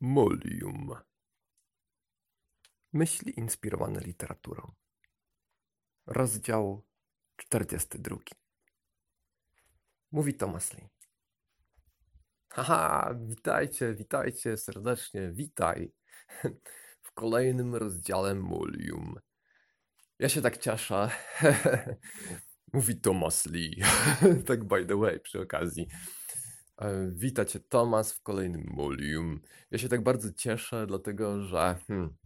Molium. Myśli inspirowane literaturą. Rozdział 42. Mówi Thomas Lee. Haha, witajcie, witajcie serdecznie, witaj w kolejnym rozdziale Molium. Ja się tak cieszę. Mówi Thomas Lee. tak by the way, przy okazji. E, Witajcie Tomas w kolejnym Molium. Ja się tak bardzo cieszę, dlatego że hmm,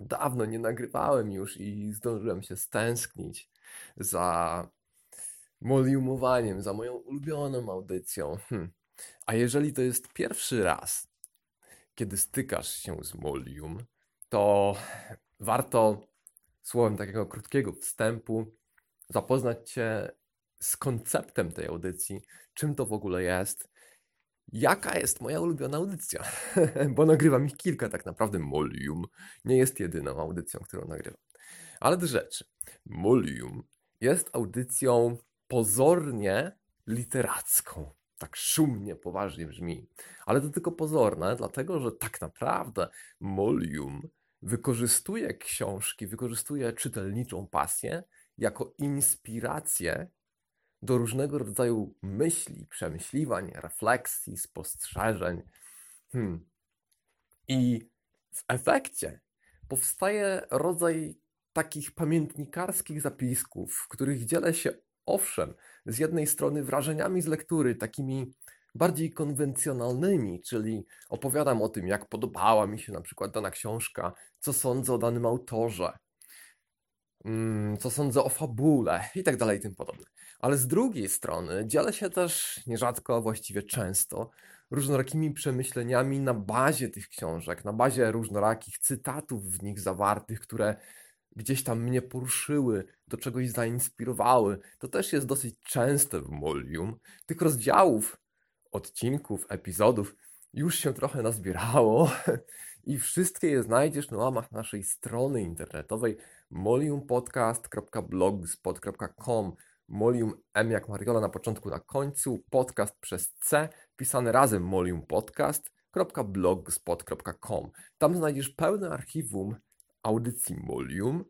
dawno nie nagrywałem już i zdążyłem się stęsknić za Moliumowaniem, za moją ulubioną audycją. Hmm. A jeżeli to jest pierwszy raz, kiedy stykasz się z Molium, to warto słowem takiego krótkiego wstępu zapoznać się z konceptem tej audycji, czym to w ogóle jest, jaka jest moja ulubiona audycja, bo nagrywam ich kilka tak naprawdę. Molium nie jest jedyną audycją, którą nagrywam. Ale do rzeczy. Molium jest audycją pozornie literacką. Tak szumnie, poważnie brzmi. Ale to tylko pozorne, dlatego że tak naprawdę Molium wykorzystuje książki, wykorzystuje czytelniczą pasję jako inspirację do różnego rodzaju myśli, przemyśliwań, refleksji, spostrzeżeń. Hmm. I w efekcie powstaje rodzaj takich pamiętnikarskich zapisków, w których dzielę się owszem, z jednej strony wrażeniami z lektury, takimi bardziej konwencjonalnymi, czyli opowiadam o tym, jak podobała mi się na przykład dana książka, co sądzę o danym autorze, mm, co sądzę o fabule i tak dalej i tym podobne. Ale z drugiej strony dzielę się też nierzadko, właściwie często, różnorakimi przemyśleniami na bazie tych książek, na bazie różnorakich cytatów w nich zawartych, które gdzieś tam mnie poruszyły, do czegoś zainspirowały. To też jest dosyć częste w Molium. Tych rozdziałów, odcinków, epizodów już się trochę nazbierało i wszystkie je znajdziesz na łamach naszej strony internetowej moliumpodcast.blogspot.com Molium M jak Mariola na początku, na końcu, podcast przez C, pisane razem moliumpodcast.blogspot.com. Tam znajdziesz pełne archiwum audycji Molium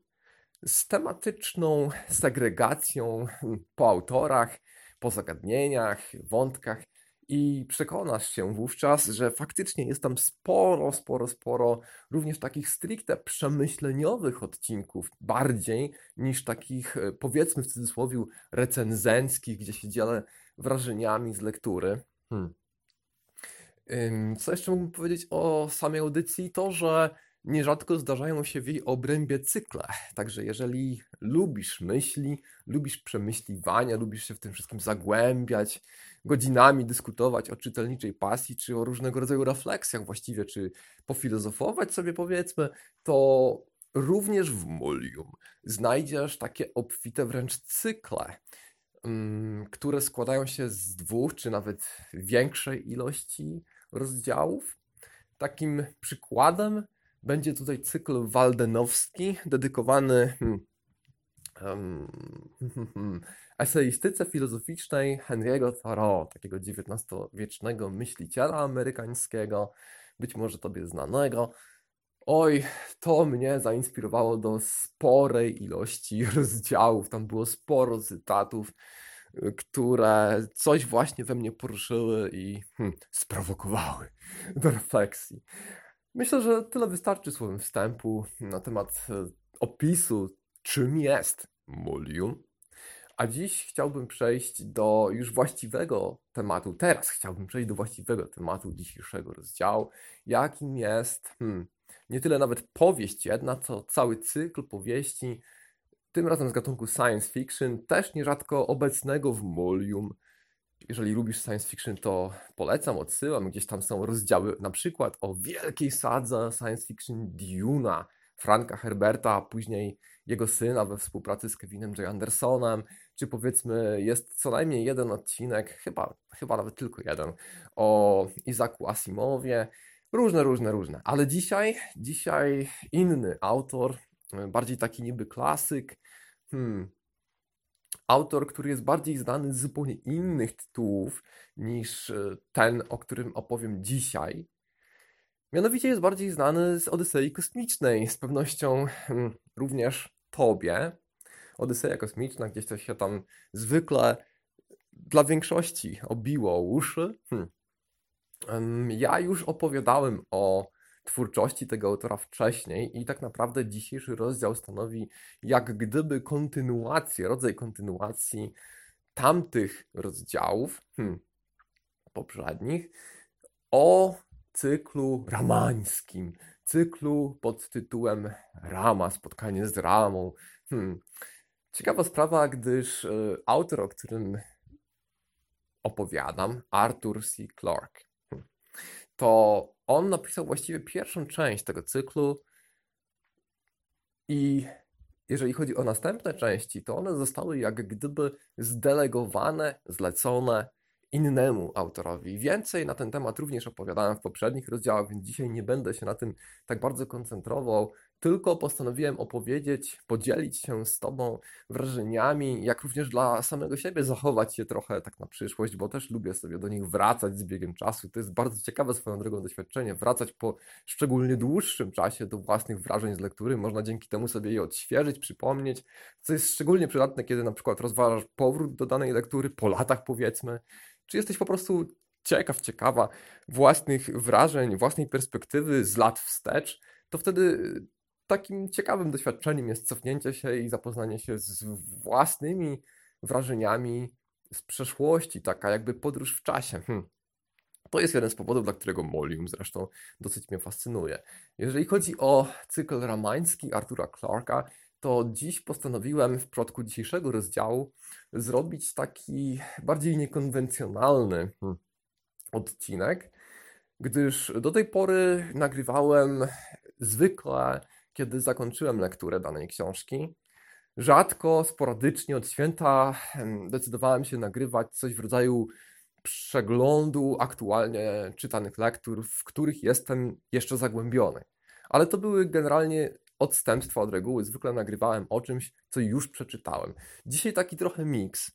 z tematyczną segregacją po autorach, po zagadnieniach, wątkach i przekonasz się wówczas, że faktycznie jest tam sporo, sporo, sporo również takich stricte przemyśleniowych odcinków, bardziej niż takich, e, powiedzmy w cudzysłowie, recenzenckich, gdzie się dzielę wrażeniami z lektury. Hmm. Co jeszcze mógłbym powiedzieć o samej audycji? To, że nierzadko zdarzają się w jej obrębie cykle. Także jeżeli lubisz myśli, lubisz przemyśliwania, lubisz się w tym wszystkim zagłębiać, godzinami dyskutować o czytelniczej pasji, czy o różnego rodzaju refleksjach właściwie, czy pofilozofować sobie powiedzmy, to również w Mulium znajdziesz takie obfite wręcz cykle, mm, które składają się z dwóch, czy nawet większej ilości rozdziałów. Takim przykładem będzie tutaj cykl waldenowski, dedykowany hmm, um, eseistyce filozoficznej Henry'ego Thoreau, takiego XIX-wiecznego myśliciela amerykańskiego, być może tobie znanego. Oj, to mnie zainspirowało do sporej ilości rozdziałów. Tam było sporo cytatów, które coś właśnie we mnie poruszyły i hmm, sprowokowały do refleksji. Myślę, że tyle wystarczy słowem wstępu na temat e, opisu, czym jest Mulium. A dziś chciałbym przejść do już właściwego tematu. Teraz chciałbym przejść do właściwego tematu dzisiejszego rozdziału, jakim jest hmm, nie tyle nawet powieść jedna, co cały cykl powieści, tym razem z gatunku science fiction, też nierzadko obecnego w Mulium. Jeżeli lubisz science fiction, to polecam, odsyłam. Gdzieś tam są rozdziały na przykład o wielkiej sadze science fiction Duna Franka Herberta, a później jego syna we współpracy z Kevinem J. Andersonem, czy powiedzmy jest co najmniej jeden odcinek, chyba, chyba nawet tylko jeden, o Izaku Asimowie. Różne, różne, różne. Ale dzisiaj, dzisiaj inny autor, bardziej taki niby klasyk, hmm, autor, który jest bardziej znany z zupełnie innych tytułów niż e, ten, o którym opowiem dzisiaj. Mianowicie jest bardziej znany z Odysei Kosmicznej, z pewnością hmm, również tobie. Odyseja Kosmiczna gdzieś to się tam zwykle dla większości obiło uszy. Hmm. Ja już opowiadałem o twórczości tego autora wcześniej i tak naprawdę dzisiejszy rozdział stanowi jak gdyby kontynuację, rodzaj kontynuacji tamtych rozdziałów hmm, poprzednich o cyklu ramańskim, cyklu pod tytułem Rama, spotkanie z Ramą. Hmm. Ciekawa sprawa, gdyż y, autor, o którym opowiadam, Arthur C. Clarke, hmm, to on napisał właściwie pierwszą część tego cyklu i jeżeli chodzi o następne części, to one zostały jak gdyby zdelegowane, zlecone innemu autorowi. Więcej na ten temat również opowiadałem w poprzednich rozdziałach, więc dzisiaj nie będę się na tym tak bardzo koncentrował. Tylko postanowiłem opowiedzieć, podzielić się z Tobą wrażeniami, jak również dla samego siebie zachować je trochę tak na przyszłość, bo też lubię sobie do nich wracać z biegiem czasu. To jest bardzo ciekawe swoją drogą doświadczenie, wracać po szczególnie dłuższym czasie do własnych wrażeń z lektury. Można dzięki temu sobie je odświeżyć, przypomnieć, co jest szczególnie przydatne, kiedy na przykład rozważasz powrót do danej lektury po latach powiedzmy, czy jesteś po prostu ciekaw, ciekawa własnych wrażeń, własnej perspektywy z lat wstecz, to wtedy takim ciekawym doświadczeniem jest cofnięcie się i zapoznanie się z własnymi wrażeniami z przeszłości, taka jakby podróż w czasie. Hm. To jest jeden z powodów, dla którego Molium zresztą dosyć mnie fascynuje. Jeżeli chodzi o cykl ramański Artura Clarka, to dziś postanowiłem w przypadku dzisiejszego rozdziału zrobić taki bardziej niekonwencjonalny hmm, odcinek, gdyż do tej pory nagrywałem zwykle, kiedy zakończyłem lekturę danej książki. Rzadko, sporadycznie od święta hmm, decydowałem się nagrywać coś w rodzaju przeglądu aktualnie czytanych lektur, w których jestem jeszcze zagłębiony. Ale to były generalnie odstępstwa od reguły. Zwykle nagrywałem o czymś, co już przeczytałem. Dzisiaj taki trochę miks,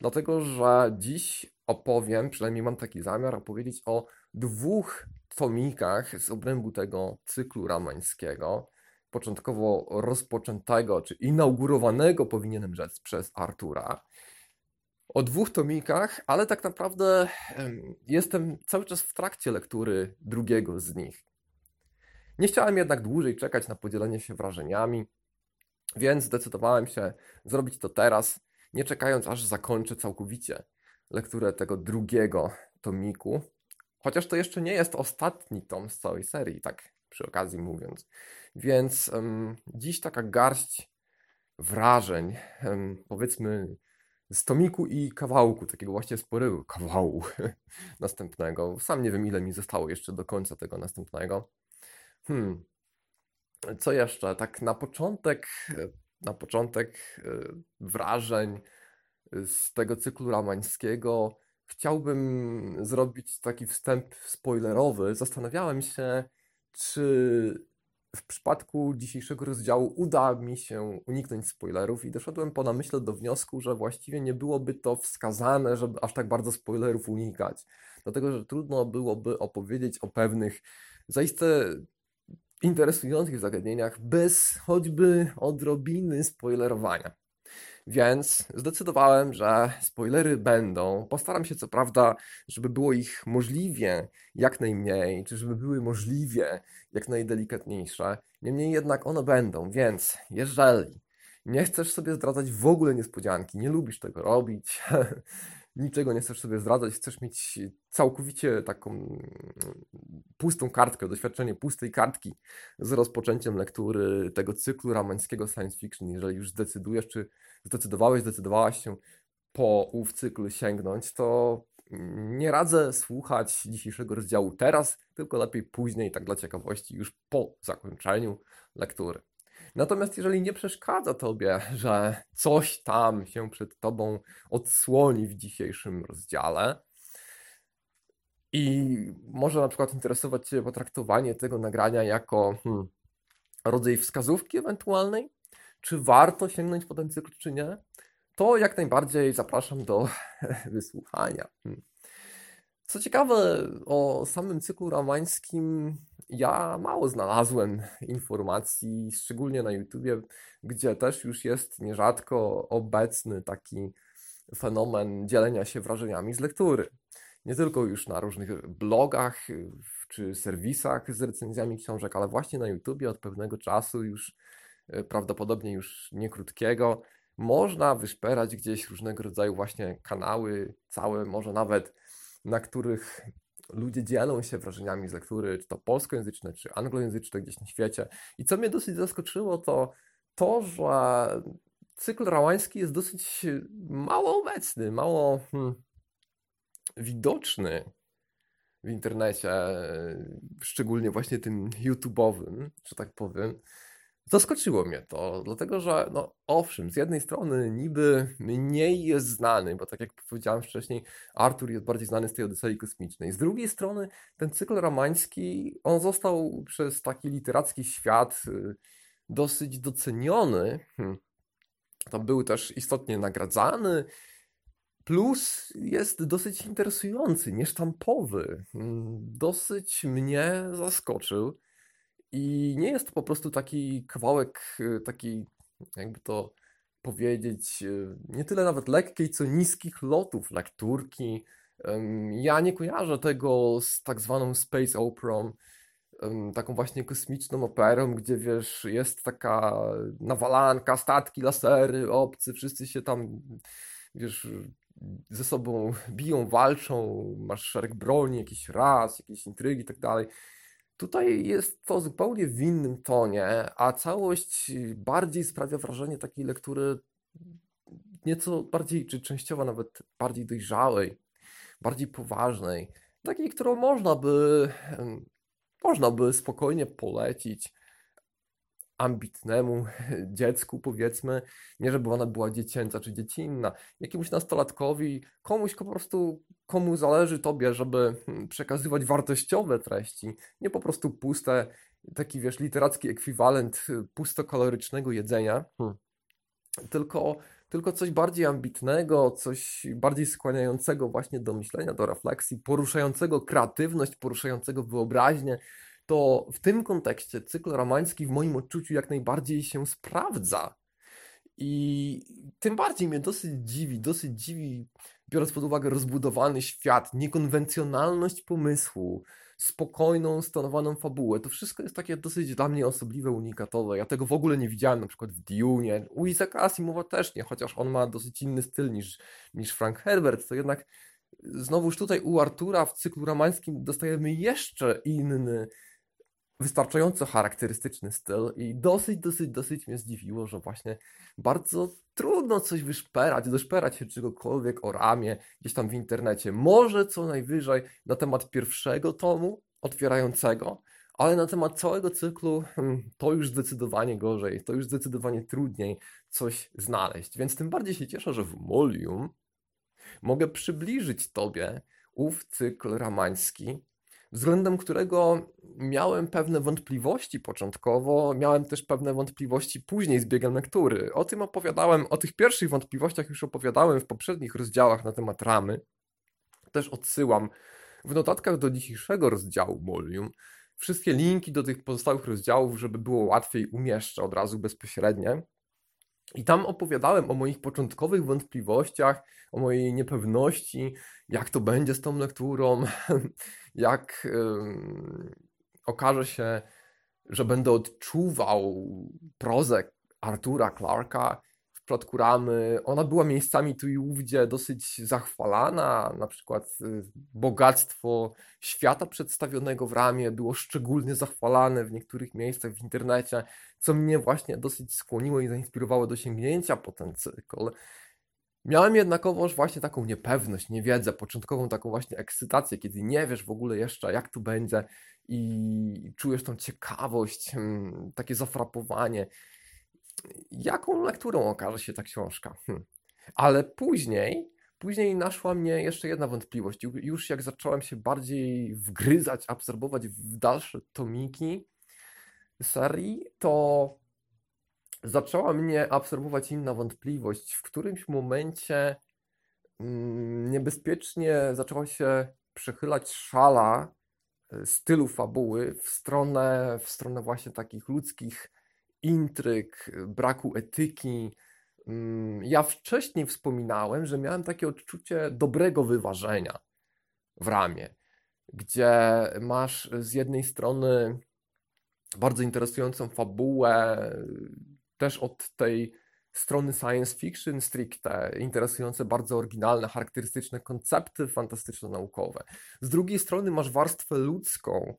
dlatego że dziś opowiem, przynajmniej mam taki zamiar, opowiedzieć o dwóch tomikach z obrębu tego cyklu ramańskiego, początkowo rozpoczętego, czy inaugurowanego, powinienem rzec, przez Artura. O dwóch tomikach, ale tak naprawdę jestem cały czas w trakcie lektury drugiego z nich. Nie chciałem jednak dłużej czekać na podzielenie się wrażeniami, więc zdecydowałem się zrobić to teraz, nie czekając aż zakończę całkowicie lekturę tego drugiego tomiku. Chociaż to jeszcze nie jest ostatni tom z całej serii, tak przy okazji mówiąc. Więc um, dziś taka garść wrażeń, um, powiedzmy z tomiku i kawałku, takiego właśnie sporego kawału następnego. Sam nie wiem, ile mi zostało jeszcze do końca tego następnego. Hmm. Co jeszcze? Tak na początek, na początek e, wrażeń z tego cyklu ramańskiego chciałbym zrobić taki wstęp spoilerowy. Zastanawiałem się, czy w przypadku dzisiejszego rozdziału uda mi się uniknąć spoilerów i doszedłem po namyśle do wniosku, że właściwie nie byłoby to wskazane, żeby aż tak bardzo spoilerów unikać. Dlatego, że trudno byłoby opowiedzieć o pewnych zaiste interesujących zagadnieniach bez choćby odrobiny spoilerowania. Więc zdecydowałem, że spoilery będą. Postaram się co prawda, żeby było ich możliwie jak najmniej, czy żeby były możliwie jak najdelikatniejsze. Niemniej jednak one będą, więc jeżeli nie chcesz sobie zdradzać w ogóle niespodzianki, nie lubisz tego robić, niczego nie chcesz sobie zdradzać, chcesz mieć całkowicie taką mm, pustą kartkę, doświadczenie pustej kartki z rozpoczęciem lektury tego cyklu ramańskiego science fiction, jeżeli już zdecydujesz, czy zdecydowałeś, zdecydowałaś się po ów cykl sięgnąć, to nie radzę słuchać dzisiejszego rozdziału teraz, tylko lepiej później, tak dla ciekawości, już po zakończeniu lektury. Natomiast jeżeli nie przeszkadza tobie, że coś tam się przed tobą odsłoni w dzisiejszym rozdziale i może na przykład interesować cię potraktowanie tego nagrania jako hmm, rodzaj wskazówki ewentualnej, czy warto sięgnąć po ten cykl, czy nie, to jak najbardziej zapraszam do wysłuchania. Hmm. Co ciekawe, o samym cyklu ramańskim ja mało znalazłem informacji, szczególnie na YouTubie, gdzie też już jest nierzadko obecny taki fenomen dzielenia się wrażeniami z lektury. Nie tylko już na różnych blogach czy serwisach z recenzjami książek, ale właśnie na YouTubie od pewnego czasu już e, prawdopodobnie już nie krótkiego, można wyszperać gdzieś różnego rodzaju właśnie kanały, całe, może nawet na których ludzie dzielą się wrażeniami z lektury, czy to polskojęzyczne, czy anglojęzyczne gdzieś na świecie. I co mnie dosyć zaskoczyło, to to, że cykl rałański jest dosyć mało obecny, mało hmm, widoczny w internecie, szczególnie właśnie tym YouTube'owym, że tak powiem. Zaskoczyło mnie to, dlatego że, no owszem, z jednej strony niby mniej jest znany, bo tak jak powiedziałem wcześniej, Artur jest bardziej znany z tej Odysei Kosmicznej. Z drugiej strony ten cykl ramański, on został przez taki literacki świat y, dosyć doceniony. Hmm. To był też istotnie nagradzany, plus jest dosyć interesujący, niesztampowy. Hmm, dosyć mnie zaskoczył. I nie jest to po prostu taki kawałek, y, taki, jakby to powiedzieć, y, nie tyle nawet lekkiej, co niskich lotów lekturki. Ja nie kojarzę tego z tak zwaną space operą, taką właśnie kosmiczną operą, gdzie wiesz, jest taka nawalanka, statki, lasery, obcy, wszyscy się tam, wiesz, ze sobą biją, walczą, masz szereg broni, jakiś raz, jakieś intrygi i tak dalej. Tutaj jest to zupełnie w innym tonie, a całość bardziej sprawia wrażenie takiej lektury nieco bardziej, czy częściowo nawet bardziej dojrzałej, bardziej poważnej, takiej, którą można by, można by spokojnie polecić ambitnemu dziecku, powiedzmy, nie żeby ona była dziecięca czy dziecinna, jakiemuś nastolatkowi, komuś po prostu, komu zależy tobie, żeby hmm, przekazywać wartościowe treści, nie po prostu puste, taki wiesz, literacki ekwiwalent y, pustokalorycznego jedzenia, hmm. tylko, tylko coś bardziej ambitnego, coś bardziej skłaniającego właśnie do myślenia, do refleksji, poruszającego kreatywność, poruszającego wyobraźnię, to w tym kontekście cykl romański w moim odczuciu jak najbardziej się sprawdza. I tym bardziej mnie dosyć dziwi, dosyć dziwi, biorąc pod uwagę rozbudowany świat, niekonwencjonalność pomysłu, spokojną, stonowaną fabułę. To wszystko jest takie dosyć dla mnie osobliwe, unikatowe. Ja tego w ogóle nie widziałem na przykład w Dune. U Isaaca Asimowa też nie, chociaż on ma dosyć inny styl niż, niż Frank Herbert, to jednak znowuż tutaj u Artura w cyklu romańskim dostajemy jeszcze inny wystarczająco charakterystyczny styl i dosyć, dosyć, dosyć mnie zdziwiło, że właśnie bardzo trudno coś wyszperać, doszperać się czegokolwiek o ramię gdzieś tam w internecie. Może co najwyżej na temat pierwszego tomu otwierającego, ale na temat całego cyklu hmm, to już zdecydowanie gorzej, to już zdecydowanie trudniej coś znaleźć. Więc tym bardziej się cieszę, że w Molium mogę przybliżyć Tobie ów cykl ramański, względem którego miałem pewne wątpliwości początkowo, miałem też pewne wątpliwości później z biegiem lektury. O tym opowiadałem, o tych pierwszych wątpliwościach już opowiadałem w poprzednich rozdziałach na temat ramy. Też odsyłam w notatkach do dzisiejszego rozdziału Molium. Wszystkie linki do tych pozostałych rozdziałów, żeby było łatwiej, umieszczę od razu bezpośrednio. I tam opowiadałem o moich początkowych wątpliwościach, o mojej niepewności, jak to będzie z tą lekturą, jak okaże się, że będę odczuwał prozę Artura Clarka w Plotku Ramy. Ona była miejscami tu i ówdzie dosyć zachwalana, na przykład y, bogactwo świata przedstawionego w Ramie było szczególnie zachwalane w niektórych miejscach w internecie, co mnie właśnie dosyć skłoniło i zainspirowało do sięgnięcia po ten cykl. Miałem jednakowoż właśnie taką niepewność, niewiedzę, początkową taką właśnie ekscytację, kiedy nie wiesz w ogóle jeszcze jak tu będzie i czujesz tą ciekawość, hmm, takie zafrapowanie. Jaką lekturą okaże się ta książka? Hmm. Ale później, później naszła mnie jeszcze jedna wątpliwość. Już jak zacząłem się bardziej wgryzać, absorbować w dalsze tomiki serii, to zaczęła mnie absorbować inna wątpliwość. W którymś momencie mm, niebezpiecznie zaczęła się przechylać szala stylu fabuły w stronę, w stronę właśnie takich ludzkich intryg, braku etyki. Mm, ja wcześniej wspominałem, że miałem takie odczucie dobrego wyważenia w ramię, gdzie masz z jednej strony bardzo interesującą fabułę, też od tej strony science fiction stricte, interesujące bardzo oryginalne, charakterystyczne koncepty fantastyczno-naukowe. Z drugiej strony masz warstwę ludzką,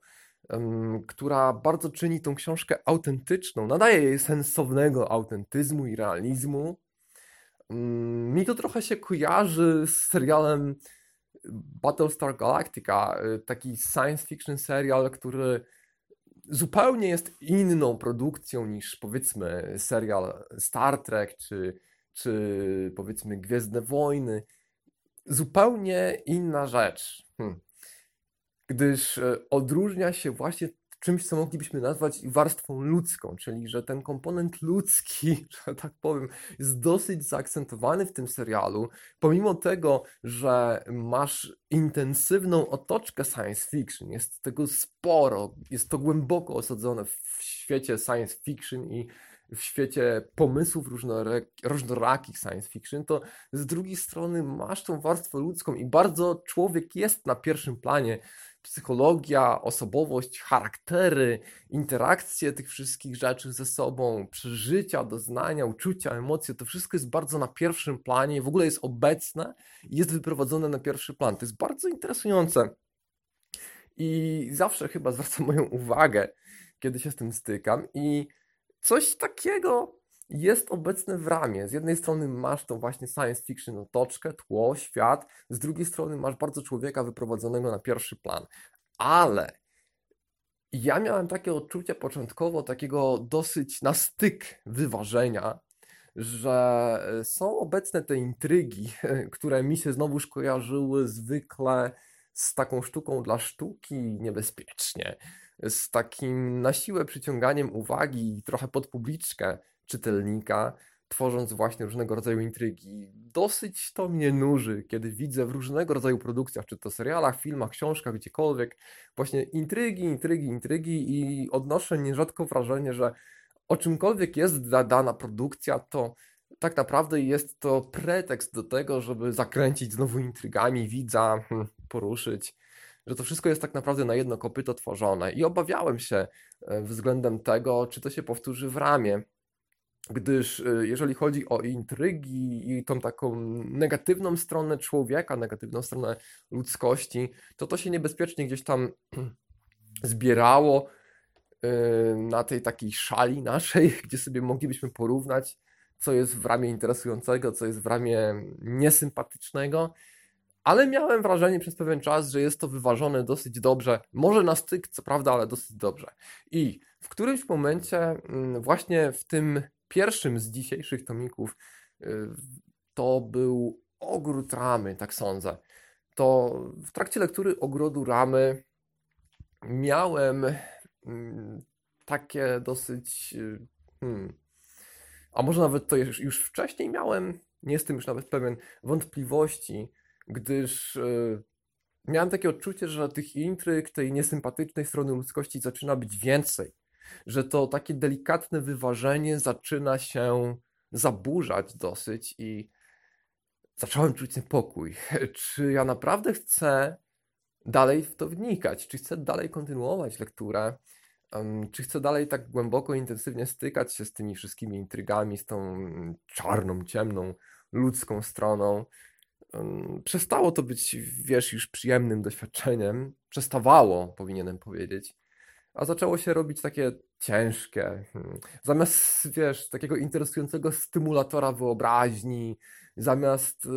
która bardzo czyni tą książkę autentyczną, nadaje jej sensownego autentyzmu i realizmu. Mi to trochę się kojarzy z serialem Battlestar Galactica, y, taki science fiction serial, który zupełnie jest inną produkcją niż powiedzmy serial Star Trek czy, czy powiedzmy Gwiezdne Wojny. Zupełnie inna rzecz. Hm. Gdyż e, odróżnia się właśnie czymś, co moglibyśmy nazwać warstwą ludzką, czyli że ten komponent ludzki, że tak powiem, jest dosyć zaakcentowany w tym serialu, pomimo tego, że masz intensywną otoczkę science fiction, jest tego sporo, jest to głęboko osadzone w świecie science fiction i w świecie pomysłów różnorakich science fiction, to z drugiej strony masz tą warstwę ludzką i bardzo człowiek jest na pierwszym planie psychologia, osobowość, charaktery, interakcje tych wszystkich rzeczy ze sobą, przeżycia, doznania, uczucia, emocje, to wszystko jest bardzo na pierwszym planie, w ogóle jest obecne i jest wyprowadzone na pierwszy plan. To jest bardzo interesujące. I zawsze chyba zwracam moją uwagę, kiedy się z tym stykam. I coś takiego jest obecne w ramie. Z jednej strony masz tą właśnie science fiction otoczkę, tło, świat, z drugiej strony masz bardzo człowieka wyprowadzonego na pierwszy plan. Ale ja miałem takie odczucie początkowo takiego dosyć na styk wyważenia, że są obecne te intrygi, które mi się znowuż kojarzyły zwykle z taką sztuką dla sztuki niebezpiecznie, z takim na siłę przyciąganiem uwagi trochę pod publiczkę, czytelnika, tworząc właśnie różnego rodzaju intrygi. Dosyć to mnie nuży, kiedy widzę w różnego rodzaju produkcjach, czy to serialach, filmach, książkach, gdziekolwiek, właśnie intrygi, intrygi, intrygi i odnoszę nierzadko wrażenie, że o czymkolwiek jest dana produkcja, to tak naprawdę jest to pretekst do tego, żeby zakręcić znowu intrygami widza, hmm, poruszyć, że to wszystko jest tak naprawdę na jedno kopyto tworzone i obawiałem się e, względem tego, czy to się powtórzy w ramie gdyż y, jeżeli chodzi o intrygi i tą taką negatywną stronę człowieka, negatywną stronę ludzkości, to to się niebezpiecznie gdzieś tam zbierało y, na tej takiej szali naszej, gdzie sobie moglibyśmy porównać, co jest w ramie interesującego, co jest w ramie niesympatycznego. Ale miałem wrażenie przez pewien czas, że jest to wyważone dosyć dobrze. Może na styk, co prawda, ale dosyć dobrze. I w którymś momencie, mm, właśnie w tym pierwszym z dzisiejszych tomików y, to był Ogród Ramy, tak sądzę. To w trakcie lektury Ogrodu Ramy miałem mm, takie dosyć, y, hmm, a może nawet to już, wcześniej miałem, nie jestem już nawet pewien, wątpliwości, gdyż y, miałem takie odczucie, że tych intryg, tej niesympatycznej strony ludzkości zaczyna być więcej że to takie delikatne wyważenie zaczyna się zaburzać dosyć i zacząłem czuć niepokój. Czy ja naprawdę chcę dalej w to wnikać? Czy chcę dalej kontynuować lekturę? czy chcę dalej tak głęboko, intensywnie stykać się z tymi wszystkimi intrygami, z tą czarną, ciemną, ludzką stroną? przestało to być, wiesz, już przyjemnym doświadczeniem. Przestawało, powinienem powiedzieć a zaczęło się robić takie ciężkie. Hmm. Zamiast, wiesz, takiego interesującego stymulatora wyobraźni, zamiast y,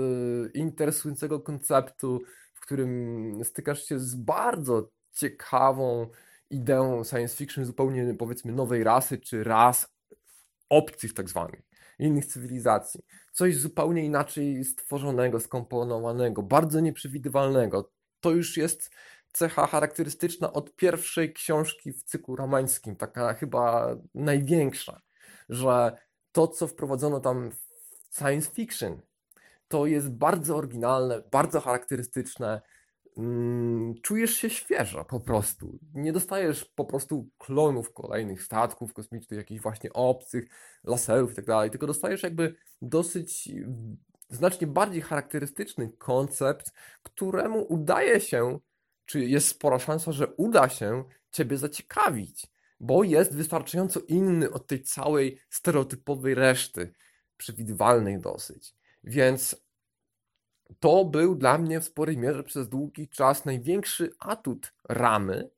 interesującego konceptu, w którym stykasz się z bardzo ciekawą ideą science fiction zupełnie, powiedzmy, nowej rasy, czy ras obcych tak zwanych, innych cywilizacji. Coś zupełnie inaczej stworzonego, skomponowanego, bardzo nieprzewidywalnego. To już jest cecha charakterystyczna od pierwszej książki w cyklu ramańskim, taka chyba największa, że to, co wprowadzono tam w science fiction, to jest bardzo oryginalne, bardzo charakterystyczne, mm, czujesz się świeżo po prostu. Nie dostajesz po prostu klonów kolejnych statków kosmicznych, jakichś właśnie obcych, laserów i tak dalej, tylko dostajesz jakby dosyć znacznie bardziej charakterystyczny koncept, któremu udaje się, czy jest spora szansa, że uda się Ciebie zaciekawić, bo jest wystarczająco inny od tej całej stereotypowej reszty, przewidywalnej dosyć. Więc to był dla mnie w sporej mierze przez długi czas największy atut ramy.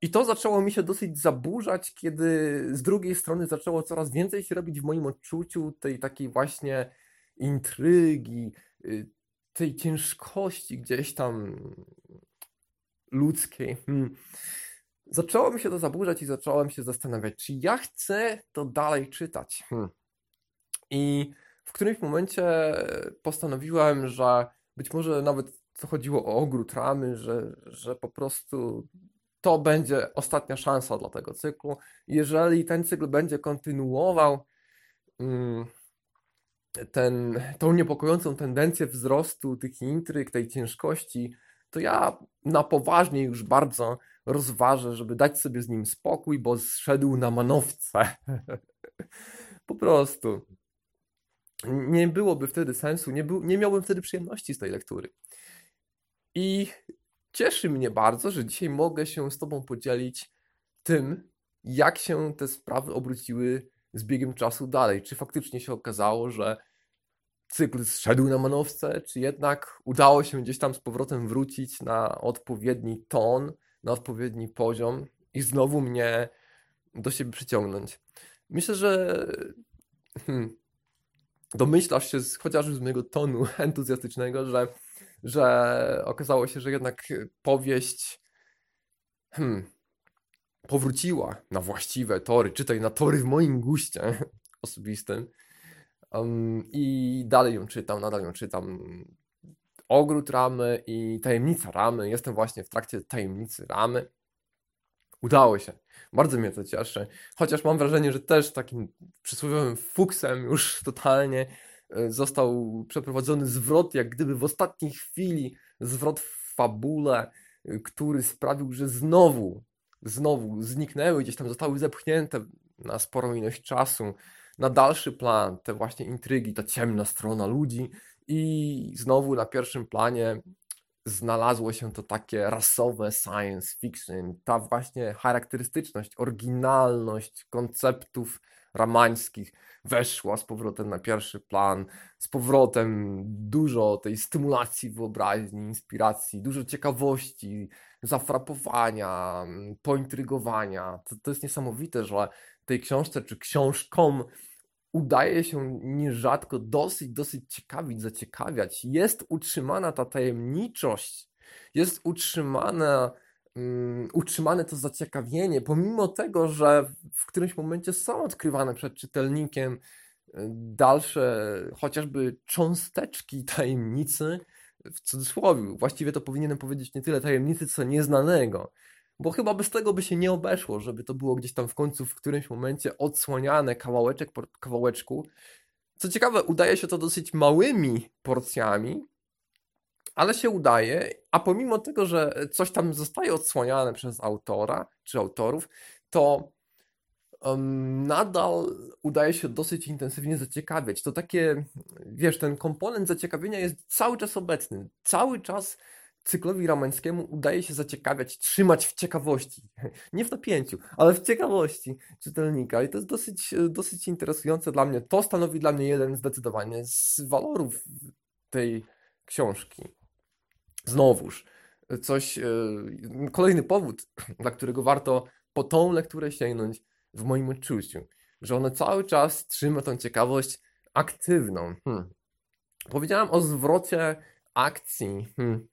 I to zaczęło mi się dosyć zaburzać, kiedy z drugiej strony zaczęło coraz więcej się robić w moim odczuciu tej takiej właśnie intrygi, y, tej ciężkości gdzieś tam ludzkiej. Hmm. Zaczęło mi się to zaburzać i zacząłem się zastanawiać, czy ja chcę to dalej czytać. Hmm. I w którymś momencie postanowiłem, że być może nawet to chodziło o ogród ramy, że, że po prostu to będzie ostatnia szansa dla tego cyklu. Jeżeli ten cykl będzie kontynuował mm, ten, tą niepokojącą tendencję wzrostu tych intryg, tej ciężkości, to ja na poważnie już bardzo rozważę, żeby dać sobie z nim spokój, bo zszedł na manowce. po prostu nie byłoby wtedy sensu, nie, był, nie miałbym wtedy przyjemności z tej lektury. I cieszy mnie bardzo, że dzisiaj mogę się z Tobą podzielić tym, jak się te sprawy obróciły z biegiem czasu dalej. Czy faktycznie się okazało, że cykl zszedł na manowce, czy jednak udało się gdzieś tam z powrotem wrócić na odpowiedni ton, na odpowiedni poziom i znowu mnie do siebie przyciągnąć. Myślę, że hmm, domyślasz się z, chociażby z mojego tonu entuzjastycznego, że, że okazało się, że jednak powieść hmm, powróciła na właściwe tory, czytaj na tory w moim guście osobistym. Um, I dalej ją czytam, nadal ją czytam. Ogród Ramy i Tajemnica Ramy. Jestem właśnie w trakcie Tajemnicy Ramy. Udało się. Bardzo mnie to cieszy. Chociaż mam wrażenie, że też takim przysłowiowym fuksem już totalnie e, został przeprowadzony zwrot, jak gdyby w ostatniej chwili zwrot w fabule, e, który sprawił, że znowu, znowu zniknęły, gdzieś tam zostały zepchnięte na sporą ilość czasu, na dalszy plan te właśnie intrygi, ta ciemna strona ludzi i znowu na pierwszym planie znalazło się to takie rasowe science fiction, ta właśnie charakterystyczność, oryginalność konceptów ramańskich weszła z powrotem na pierwszy plan, z powrotem dużo tej stymulacji wyobraźni, inspiracji, dużo ciekawości, zafrapowania, pointrygowania. To, to jest niesamowite, że tej książce czy książkom udaje się nierzadko dosyć, dosyć ciekawić, zaciekawiać. Jest utrzymana ta tajemniczość, jest utrzymana, um, utrzymane to zaciekawienie, pomimo tego, że w którymś momencie są odkrywane przed czytelnikiem y, dalsze, chociażby cząsteczki tajemnicy, w cudzysłowie. Właściwie to powinienem powiedzieć nie tyle tajemnicy, co nieznanego. Bo chyba bez tego by się nie obeszło, żeby to było gdzieś tam w końcu w którymś momencie odsłaniane kawałeczek po kawałeczku. Co ciekawe, udaje się to dosyć małymi porcjami, ale się udaje, a pomimo tego, że coś tam zostaje odsłaniane przez autora czy autorów, to um, nadal udaje się dosyć intensywnie zaciekawiać. To takie, wiesz, ten komponent zaciekawienia jest cały czas obecny. Cały czas cyklowi ramańskiemu udaje się zaciekawiać, trzymać w ciekawości. Nie w napięciu, ale w ciekawości czytelnika. I to jest dosyć, dosyć interesujące dla mnie. To stanowi dla mnie jeden zdecydowanie z walorów tej książki. Znowuż, coś, e, kolejny powód, dla którego warto po tą lekturę sięgnąć w moim odczuciu, że ona cały czas trzyma tą ciekawość aktywną. Hmm. O zwrocie akcji. Hmm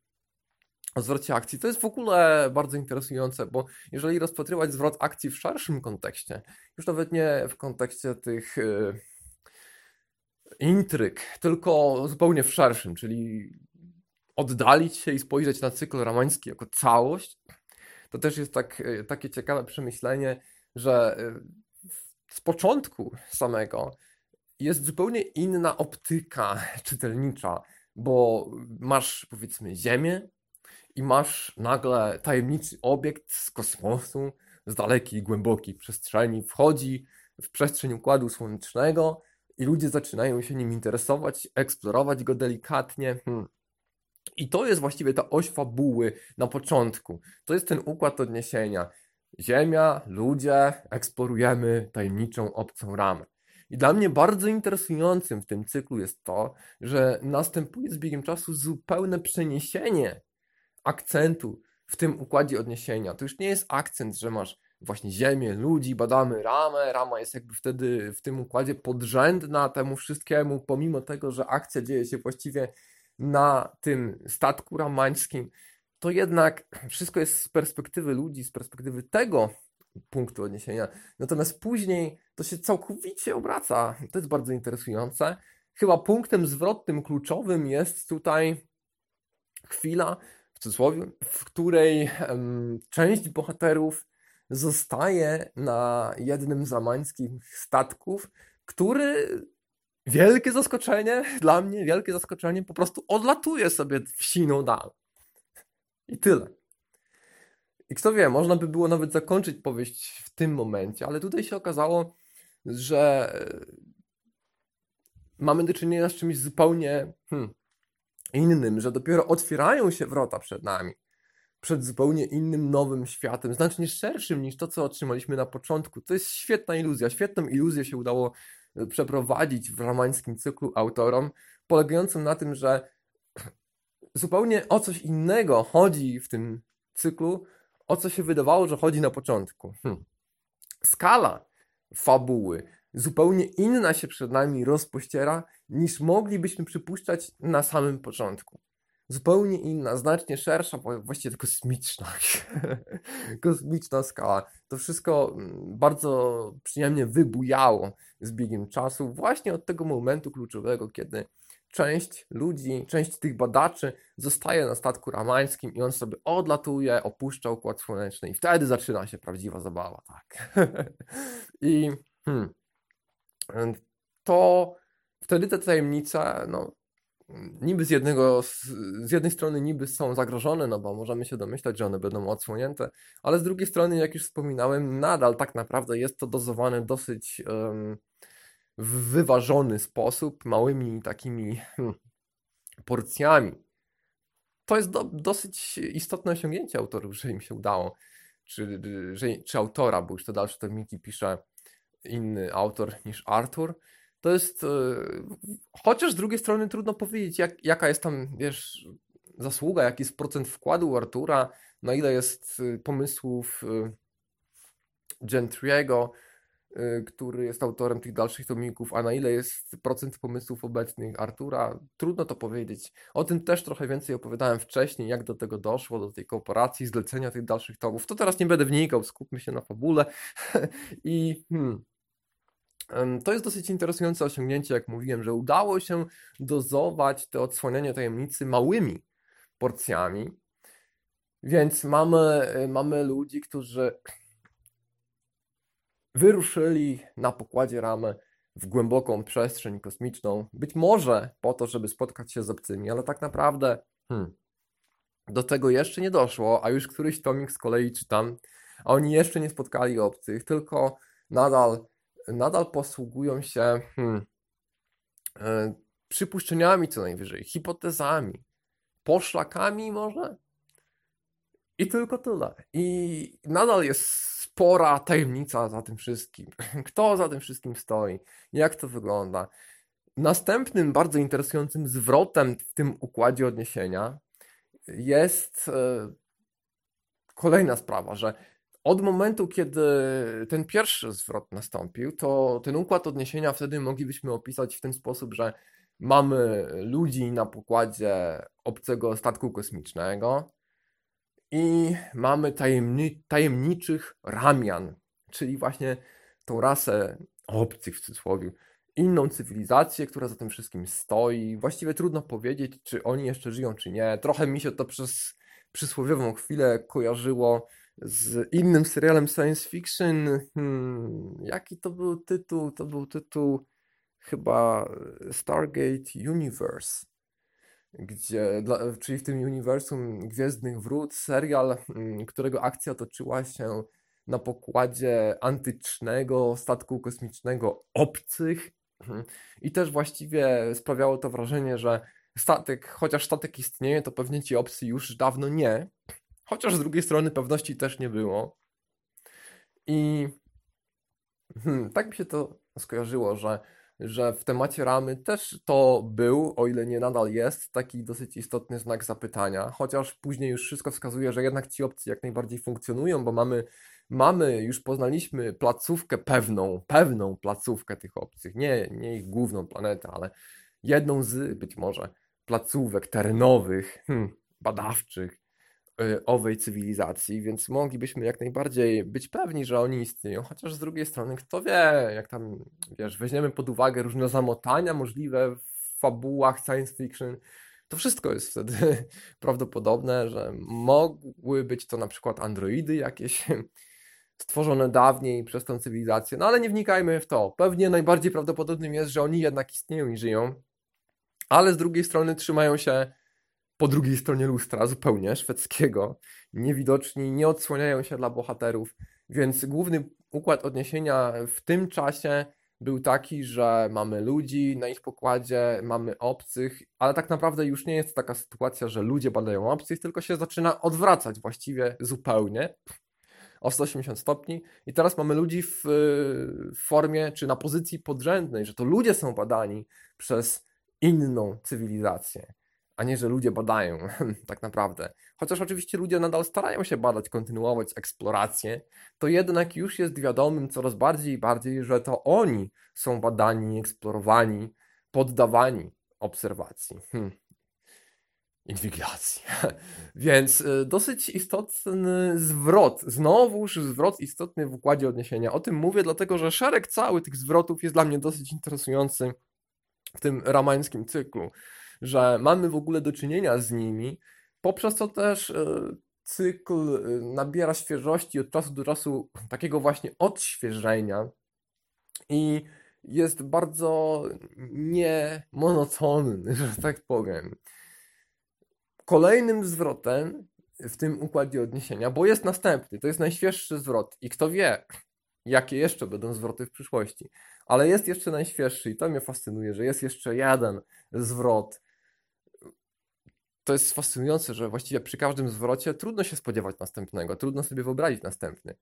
o zwrocie akcji. To jest w ogóle bardzo interesujące, bo jeżeli rozpatrywać zwrot akcji w szerszym kontekście, już nawet nie w kontekście tych yy, intryg, tylko zupełnie w szerszym, czyli oddalić się i spojrzeć na cykl ramański jako całość, to też jest tak, yy, takie ciekawe przemyślenie, że yy, z początku samego jest zupełnie inna optyka czytelnicza, bo masz powiedzmy Ziemię, i masz nagle tajemniczy obiekt z kosmosu, z dalekiej, głębokiej przestrzeni, wchodzi w przestrzeń Układu Słonecznego i ludzie zaczynają się nim interesować, eksplorować go delikatnie. Hmm. I to jest właściwie ta oś fabuły na początku. To jest ten układ odniesienia. Ziemia, ludzie, eksplorujemy tajemniczą obcą ramę. I dla mnie bardzo interesującym w tym cyklu jest to, że następuje z biegiem czasu zupełne przeniesienie akcentu w tym układzie odniesienia. To już nie jest akcent, że masz właśnie ziemię, ludzi, badamy ramę. Rama jest jakby wtedy w tym układzie podrzędna temu wszystkiemu, pomimo tego, że akcja dzieje się właściwie na tym statku ramańskim, to jednak wszystko jest z perspektywy ludzi, z perspektywy tego punktu odniesienia. Natomiast później to się całkowicie obraca. To jest bardzo interesujące. Chyba punktem zwrotnym, kluczowym jest tutaj chwila, w cudzysłowie, w której um, część bohaterów zostaje na jednym z ramańskich statków, który wielkie zaskoczenie dla mnie, wielkie zaskoczenie, po prostu odlatuje sobie w siną dal. I tyle. I kto wie, można by było nawet zakończyć powieść w tym momencie, ale tutaj się okazało, że mamy do czynienia z czymś zupełnie hmm, innym, że dopiero otwierają się wrota przed nami, przed zupełnie innym, nowym światem, znacznie szerszym niż to, co otrzymaliśmy na początku. To jest świetna iluzja. Świetną iluzję się udało e, przeprowadzić w romańskim cyklu autorom, polegającym na tym, że zupełnie o coś innego chodzi w tym cyklu, o co się wydawało, że chodzi na początku. Hm. Skala fabuły zupełnie inna się przed nami rozpościera, niż moglibyśmy przypuszczać na samym początku. Zupełnie inna, znacznie szersza, właściwie kosmiczna. kosmiczna skala. To wszystko mm, bardzo przyjemnie wybujało z biegiem czasu, właśnie od tego momentu kluczowego, kiedy część ludzi, część tych badaczy zostaje na statku ramańskim i on sobie odlatuje, opuszcza Układ Słoneczny i wtedy zaczyna się prawdziwa zabawa, tak. I hmm, to wtedy te tajemnice, no, niby z jednego, z jednej strony niby są zagrożone, no bo możemy się domyślać, że one będą odsłonięte, ale z drugiej strony, jak już wspominałem, nadal tak naprawdę jest to dozowane dosyć um, w wyważony sposób, małymi takimi hmm, porcjami. To jest do, dosyć istotne osiągnięcie autorów, że im się udało. Czy, że, czy autora, bo już te dalsze tomiki pisze inny autor niż Arthur. To jest. E, chociaż z drugiej strony trudno powiedzieć, jak, jaka jest tam, wiesz, zasługa, jaki jest procent wkładu Artura, na ile jest e, pomysłów e, Gentry'ego, który jest autorem tych dalszych tomików, a na ile jest procent pomysłów obecnych Artura, trudno to powiedzieć. O tym też trochę więcej opowiadałem wcześniej, jak do tego doszło, do tej kooperacji, zlecenia tych dalszych tomów. To teraz nie będę wnikał, skupmy się na fabule. I hmm, to jest dosyć interesujące osiągnięcie, jak mówiłem, że udało się dozować to odsłonianie tajemnicy małymi porcjami. Więc mamy, mamy ludzi, którzy wyruszyli na pokładzie ramy w głęboką przestrzeń kosmiczną, być może po to, żeby spotkać się z obcymi, ale tak naprawdę hmm, do tego jeszcze nie doszło, a już któryś tomik z kolei czytam, a oni jeszcze nie spotkali obcych, tylko nadal, nadal posługują się hmm, e, przypuszczeniami co najwyżej, hipotezami, poszlakami może? I tylko tyle. I nadal jest spora tajemnica za tym wszystkim. Kto za tym wszystkim stoi? Jak to wygląda? Następnym bardzo interesującym zwrotem w tym układzie odniesienia jest e, kolejna sprawa, że od momentu, kiedy ten pierwszy zwrot nastąpił, to ten układ odniesienia wtedy moglibyśmy opisać w ten sposób, że mamy ludzi na pokładzie obcego statku kosmicznego, i mamy tajemni tajemniczych Ramian, czyli właśnie tą rasę obcych w cudzysłowie, inną cywilizację, która za tym wszystkim stoi. Właściwie trudno powiedzieć, czy oni jeszcze żyją, czy nie. Trochę mi się to przez przysłowiową chwilę kojarzyło z innym serialem science fiction. Hmm, jaki to był tytuł? To był tytuł chyba Stargate Universe. gdzie, dla, czyli w tym uniwersum Gwiezdnych Wrót, serial, mm, którego akcja toczyła się na pokładzie antycznego statku kosmicznego obcych. I też właściwie sprawiało to wrażenie, że statek, chociaż statek istnieje, to pewnie ci obcy już dawno nie. Chociaż z drugiej strony pewności też nie było. I hmm, tak mi się to skojarzyło, że, że w temacie ramy też to był, o ile nie nadal jest, taki dosyć istotny znak zapytania. Chociaż później już wszystko wskazuje, że jednak ci opcje jak najbardziej funkcjonują, bo mamy mamy, już poznaliśmy placówkę pewną, pewną placówkę tych obcych, nie, nie ich główną planetę, ale jedną z być może placówek terenowych, hmm, badawczych owej cywilizacji, więc moglibyśmy jak najbardziej być pewni, że oni istnieją, chociaż z drugiej strony, kto wie, jak tam, wiesz, weźmiemy pod uwagę różne zamotania możliwe w fabułach science fiction, to wszystko jest wtedy prawdopodobne, że mogły być to na przykład androidy jakieś, stworzone dawniej przez tą cywilizację. No ale nie wnikajmy w to. Pewnie najbardziej prawdopodobnym jest, że oni jednak istnieją i żyją, ale z drugiej strony trzymają się po drugiej stronie lustra zupełnie szwedzkiego. Niewidoczni, nie odsłaniają się dla bohaterów, więc główny układ odniesienia w tym czasie był taki, że mamy ludzi na ich pokładzie, mamy obcych, ale tak naprawdę już nie jest taka sytuacja, że ludzie badają obcych, tylko się zaczyna odwracać właściwie zupełnie o 180 stopni i teraz mamy ludzi w, w formie czy na pozycji podrzędnej, że to ludzie są badani przez inną cywilizację, a nie, że ludzie badają tak naprawdę. Chociaż oczywiście ludzie nadal starają się badać, kontynuować eksplorację, to jednak już jest wiadomym coraz bardziej i bardziej, że to oni są badani, eksplorowani, poddawani obserwacji. Hmm inwigilacji. Więc y, dosyć istotny zwrot, znowuż zwrot istotny w układzie odniesienia. O tym mówię, dlatego że szereg cały tych zwrotów jest dla mnie dosyć interesujący w tym ramańskim cyklu, że mamy w ogóle do czynienia z nimi, poprzez to też y, cykl y, nabiera świeżości od czasu do czasu takiego właśnie odświeżenia i jest bardzo niemonotonny, że tak powiem kolejnym zwrotem w tym układzie odniesienia, bo jest następny, to jest najświeższy zwrot i kto wie, jakie jeszcze będą zwroty w przyszłości. Ale jest jeszcze najświeższy i to mnie fascynuje, że jest jeszcze jeden zwrot. To jest fascynujące, że właściwie przy każdym zwrocie trudno się spodziewać następnego, trudno sobie wyobrazić następny.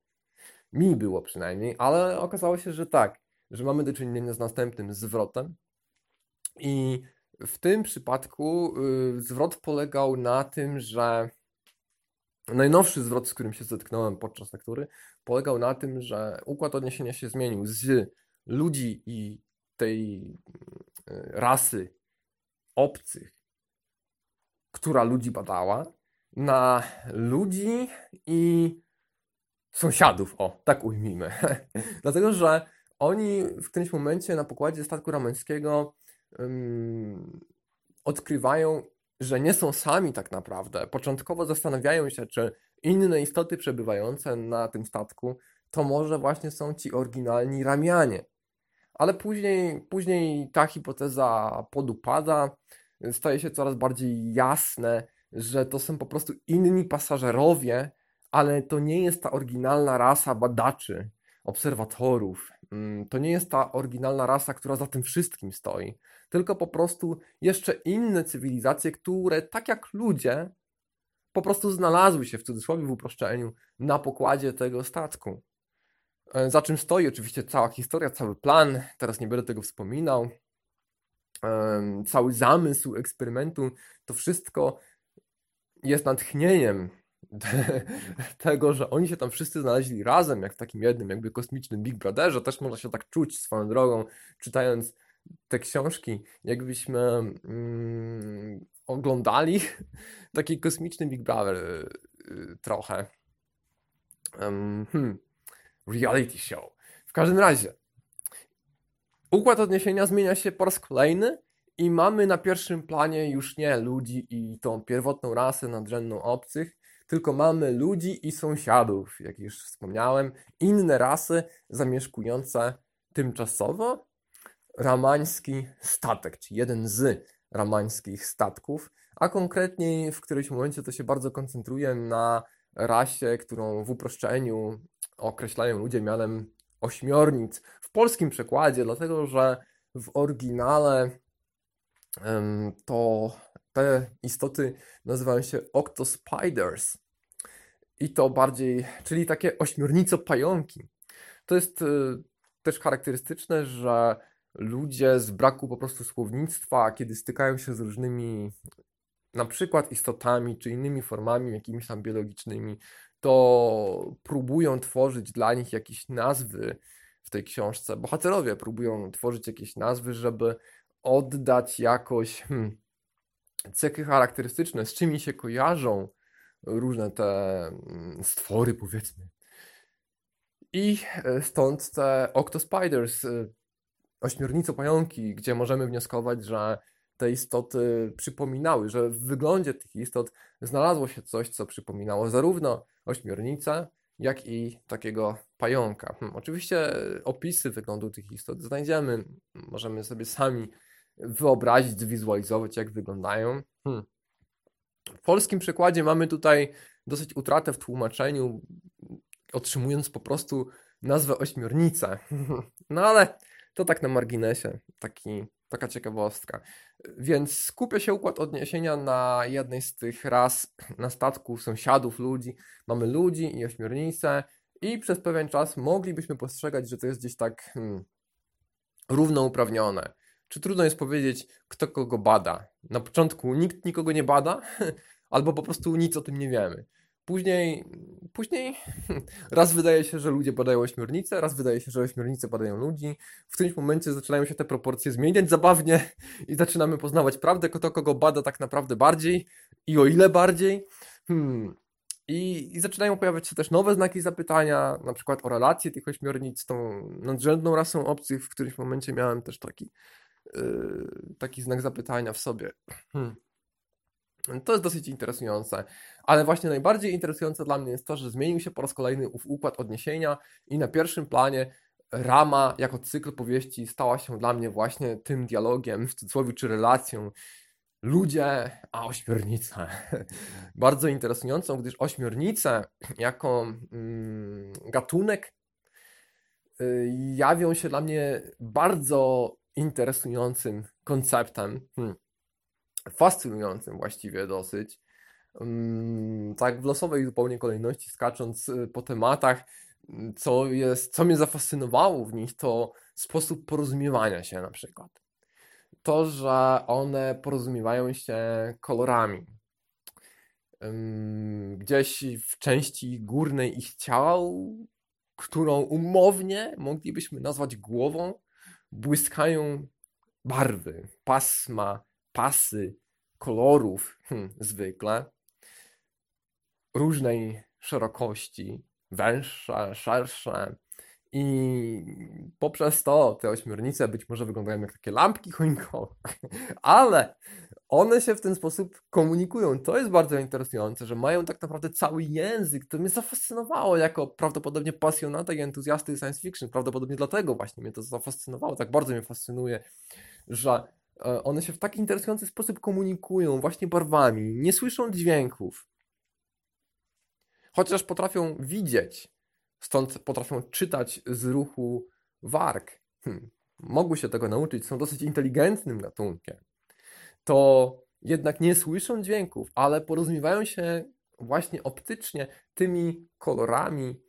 Mi było przynajmniej, ale okazało się, że tak, że mamy do czynienia z następnym zwrotem i w tym przypadku y, zwrot polegał na tym, że najnowszy zwrot, z którym się zetknąłem podczas lektury, polegał na tym, że układ odniesienia się zmienił z ludzi i tej y, rasy obcych, która ludzi badała, na ludzi i sąsiadów, o, tak ujmijmy. Dlatego, że oni w którymś momencie na pokładzie statku ramenskiego odkrywają, że nie są sami tak naprawdę. Początkowo zastanawiają się, czy inne istoty przebywające na tym statku to może właśnie są ci oryginalni Ramianie. Ale później, później ta hipoteza podupada, staje się coraz bardziej jasne, że to są po prostu inni pasażerowie, ale to nie jest ta oryginalna rasa badaczy, obserwatorów. Mm, to nie jest ta oryginalna rasa, która za tym wszystkim stoi tylko po prostu jeszcze inne cywilizacje, które tak jak ludzie po prostu znalazły się w cudzysłowie w uproszczeniu na pokładzie tego statku. E, za czym stoi oczywiście cała historia, cały plan, teraz nie będę tego wspominał, cały zamysł eksperymentu, to wszystko jest natchnieniem tego, że oni się tam wszyscy znaleźli razem, jak w takim jednym, jakby kosmicznym Big Brotherze, też można się tak czuć swoją drogą, czytając te książki, jakbyśmy mm, oglądali taki kosmiczny Big Brother y, trochę. Um, hmm, reality show. W każdym razie, układ odniesienia zmienia się po raz kolejny i mamy na pierwszym planie już nie ludzi i tą pierwotną rasę nadrzędną obcych, tylko mamy ludzi i sąsiadów, jak już wspomniałem, inne rasy zamieszkujące tymczasowo ramański statek, czy jeden z ramańskich statków, a konkretniej w którymś momencie to się bardzo koncentruje na rasie, którą w uproszczeniu określają ludzie mianem ośmiornic. W polskim przekładzie, dlatego że w oryginale to te istoty nazywają się octospiders. I to bardziej, czyli takie ośmiornico-pająki. To jest y, też charakterystyczne, że ludzie z braku po prostu słownictwa, kiedy stykają się z różnymi na przykład istotami czy innymi formami jakimiś tam biologicznymi, to próbują tworzyć dla nich jakieś nazwy w tej książce. Bohaterowie próbują tworzyć jakieś nazwy, żeby oddać jakoś hmm, cechy charakterystyczne, z czym się kojarzą różne te mm, stwory, powiedzmy. I e, stąd te Octospiders, e, ośmiornico-pająki, gdzie możemy wnioskować, że te istoty przypominały, że w wyglądzie tych istot znalazło się coś, co przypominało zarówno ośmiornicę, jak i takiego pająka. Hmm, oczywiście opisy wyglądu tych istot znajdziemy, możemy sobie sami wyobrazić, zwizualizować, jak wyglądają. Hmm. W polskim przykładzie mamy tutaj dosyć utratę w tłumaczeniu, otrzymując po prostu nazwę ośmiornica. No ale to tak na marginesie, taki, taka ciekawostka. Więc skupia się układ odniesienia na jednej z tych ras na statku sąsiadów ludzi. Mamy ludzi i ośmiornicę i przez pewien czas moglibyśmy postrzegać, że to jest gdzieś tak hmm, równouprawnione. Czy trudno jest powiedzieć, kto kogo bada? Na początku nikt nikogo nie bada, albo po prostu nic o tym nie wiemy. Później, później raz wydaje się, że ludzie badają ośmiornice, raz wydaje się, że ośmiornice badają ludzi. W którymś momencie zaczynają się te proporcje zmieniać zabawnie i zaczynamy poznawać prawdę, kto kogo bada tak naprawdę bardziej i o ile bardziej. Hmm. I, I zaczynają pojawiać się też nowe znaki zapytania, na przykład o relacje tych ośmiornic z tą nadrzędną rasą obcych. W którymś momencie miałem też taki, yy, taki znak zapytania w sobie. Hmm. To jest dosyć interesujące, ale właśnie najbardziej interesujące dla mnie jest to, że zmienił się po raz kolejny ów układ odniesienia i na pierwszym planie rama jako cykl powieści stała się dla mnie właśnie tym dialogiem, w cudzysłowie, czy relacją ludzie, a ośmiornice. Bardzo interesującą, gdyż ośmiornice jako mm, gatunek y, jawią się dla mnie bardzo interesującym konceptem. Hmm fascynującym właściwie dosyć. Mm, tak w losowej zupełnie kolejności skacząc y, po tematach, mm, co, jest, co mnie zafascynowało w nich, to sposób porozumiewania się na przykład. To, że one porozumiewają się kolorami. Gdzieś w części górnej ich ciał, którą umownie moglibyśmy nazwać głową, błyskają barwy, pasma, pasy kolorów hmm, zwykle, różnej szerokości, węższe, szersze. I poprzez to te ośmiornice być może wyglądają jak takie lampki choinkowe, ale one się w ten sposób komunikują. To jest bardzo interesujące, że mają tak naprawdę cały język. To mnie zafascynowało jako prawdopodobnie pasjonata i entuzjasty science fiction. Prawdopodobnie dlatego właśnie mnie to zafascynowało. Tak bardzo mnie fascynuje, że one się w taki interesujący sposób komunikują, właśnie barwami, nie słyszą dźwięków. Chociaż potrafią widzieć, stąd potrafią czytać z ruchu warg. Hm. Mogły się tego nauczyć, są dosyć inteligentnym gatunkiem. To jednak nie słyszą dźwięków, ale porozumiewają się właśnie optycznie tymi kolorami.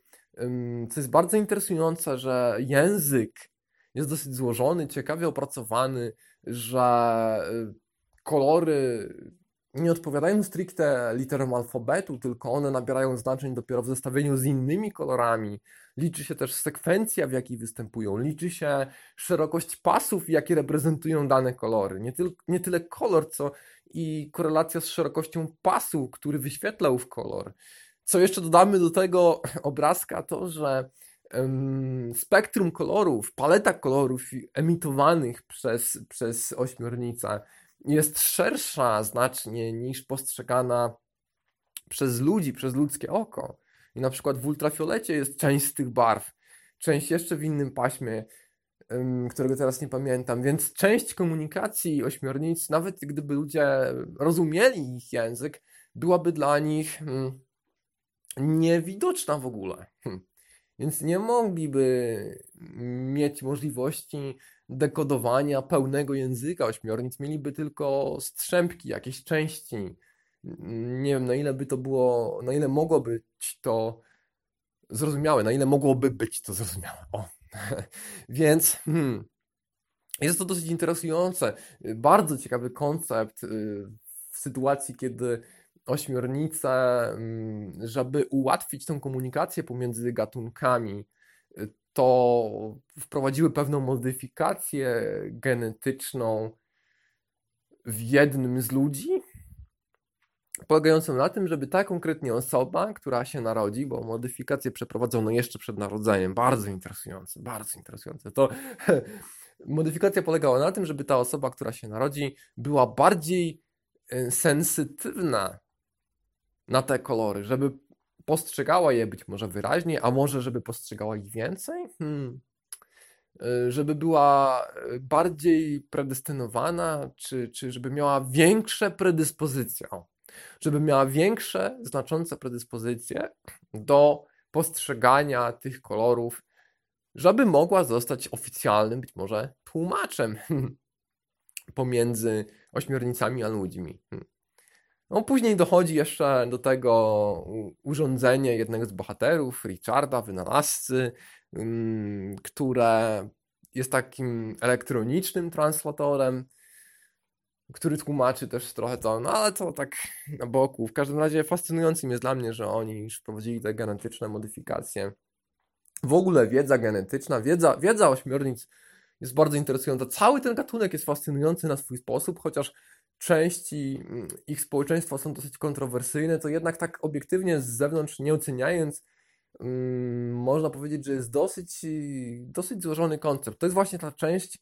Co jest bardzo interesujące, że język jest dosyć złożony, ciekawie opracowany, że y, kolory nie odpowiadają stricte literom alfabetu, tylko one nabierają znaczeń dopiero w zestawieniu z innymi kolorami. Liczy się też sekwencja, w jakiej występują, liczy się szerokość pasów, jakie reprezentują dane kolory. Nie, nie tyle kolor, co i korelacja z szerokością pasu, który wyświetlał w kolor. Co jeszcze dodamy do tego obrazka, to że spektrum kolorów, paleta kolorów emitowanych przez, przez ośmiornicę jest szersza znacznie niż postrzegana przez ludzi, przez ludzkie oko. I na przykład w ultrafiolecie jest część z tych barw, część jeszcze w innym paśmie którego teraz nie pamiętam. Więc część komunikacji ośmiornic, nawet gdyby ludzie rozumieli ich język, byłaby dla nich hmm, niewidoczna w ogóle. Hmm. Więc nie mogliby mieć możliwości dekodowania pełnego języka ośmiornic, mieliby tylko strzępki, jakieś części. Nie wiem, na ile by to było, na ile mogło być to zrozumiałe, na ile mogłoby być to zrozumiałe. O. Więc hmm, jest to dosyć interesujące. Bardzo ciekawy koncept y, w sytuacji, kiedy ośmiornice, mm, żeby ułatwić tę komunikację pomiędzy gatunkami, to wprowadziły pewną modyfikację genetyczną w jednym z ludzi, polegającą na tym, żeby ta konkretnie osoba, która się narodzi, bo modyfikację przeprowadzono jeszcze przed narodzeniem, bardzo interesujące, bardzo interesujące, to modyfikacja polegała na tym, żeby ta osoba, która się narodzi, była bardziej e, sensytywna na te kolory, żeby postrzegała je być może wyraźniej, a może żeby postrzegała ich więcej? Hmm. E, żeby była e, bardziej predestynowana, czy, czy żeby miała większe predyspozycje, żeby miała większe, znaczące predyspozycje do postrzegania tych kolorów, żeby mogła zostać oficjalnym, być może tłumaczem pomiędzy ośmiornicami a ludźmi. Hmm. No, później dochodzi jeszcze do tego urządzenie jednego z bohaterów, Richarda, wynalazcy, mm, które jest takim elektronicznym translatorem, który tłumaczy też trochę to, no ale to tak na boku. W każdym razie fascynującym jest dla mnie, że oni już wprowadzili te genetyczne modyfikacje. W ogóle wiedza genetyczna, wiedza, wiedza ośmiornic jest bardzo interesująca. Cały ten gatunek jest fascynujący na swój sposób, chociaż części mm, ich społeczeństwa są dosyć kontrowersyjne, to jednak tak obiektywnie z zewnątrz nie oceniając, mm, można powiedzieć, że jest dosyć, dosyć złożony koncept. To jest właśnie ta część,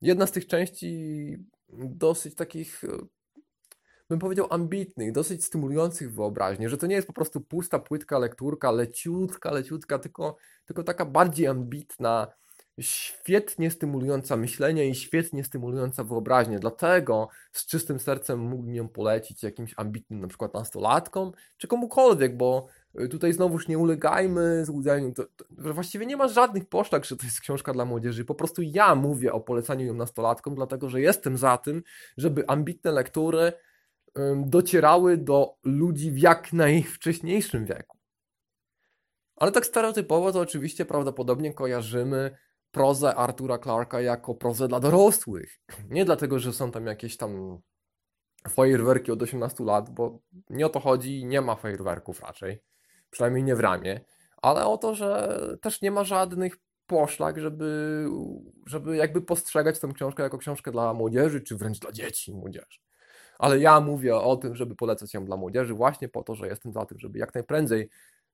jedna z tych części dosyć takich, e, bym powiedział, ambitnych, dosyć stymulujących wyobraźnię, że to nie jest po prostu pusta, płytka lekturka, leciutka, leciutka, tylko, tylko taka bardziej ambitna, świetnie stymulująca myślenie i świetnie stymulująca wyobraźnię. Dlatego z czystym sercem mógłbym ją polecić jakimś ambitnym na przykład nastolatkom, czy komukolwiek, bo y, tutaj znowuż nie ulegajmy złudzeniu. To, to, właściwie nie ma żadnych poszlak, że to jest książka dla młodzieży. Po prostu ja mówię o polecaniu ją nastolatkom, dlatego że jestem za tym, żeby ambitne lektury docierały do ludzi w jak najwcześniejszym wieku. Ale tak stereotypowo to oczywiście prawdopodobnie kojarzymy prozę Artura Clarka jako prozę dla dorosłych. Nie dlatego, że są tam jakieś tam fajerwerki od 18 lat, bo nie o to chodzi, nie ma fajerwerków raczej, przynajmniej nie w ramie, ale o to, że też nie ma żadnych poszlak, żeby, żeby jakby postrzegać tę książkę jako książkę dla młodzieży, czy wręcz dla dzieci młodzieży. Ale ja mówię o tym, żeby polecać ją dla młodzieży właśnie po to, że jestem za tym, żeby jak najprędzej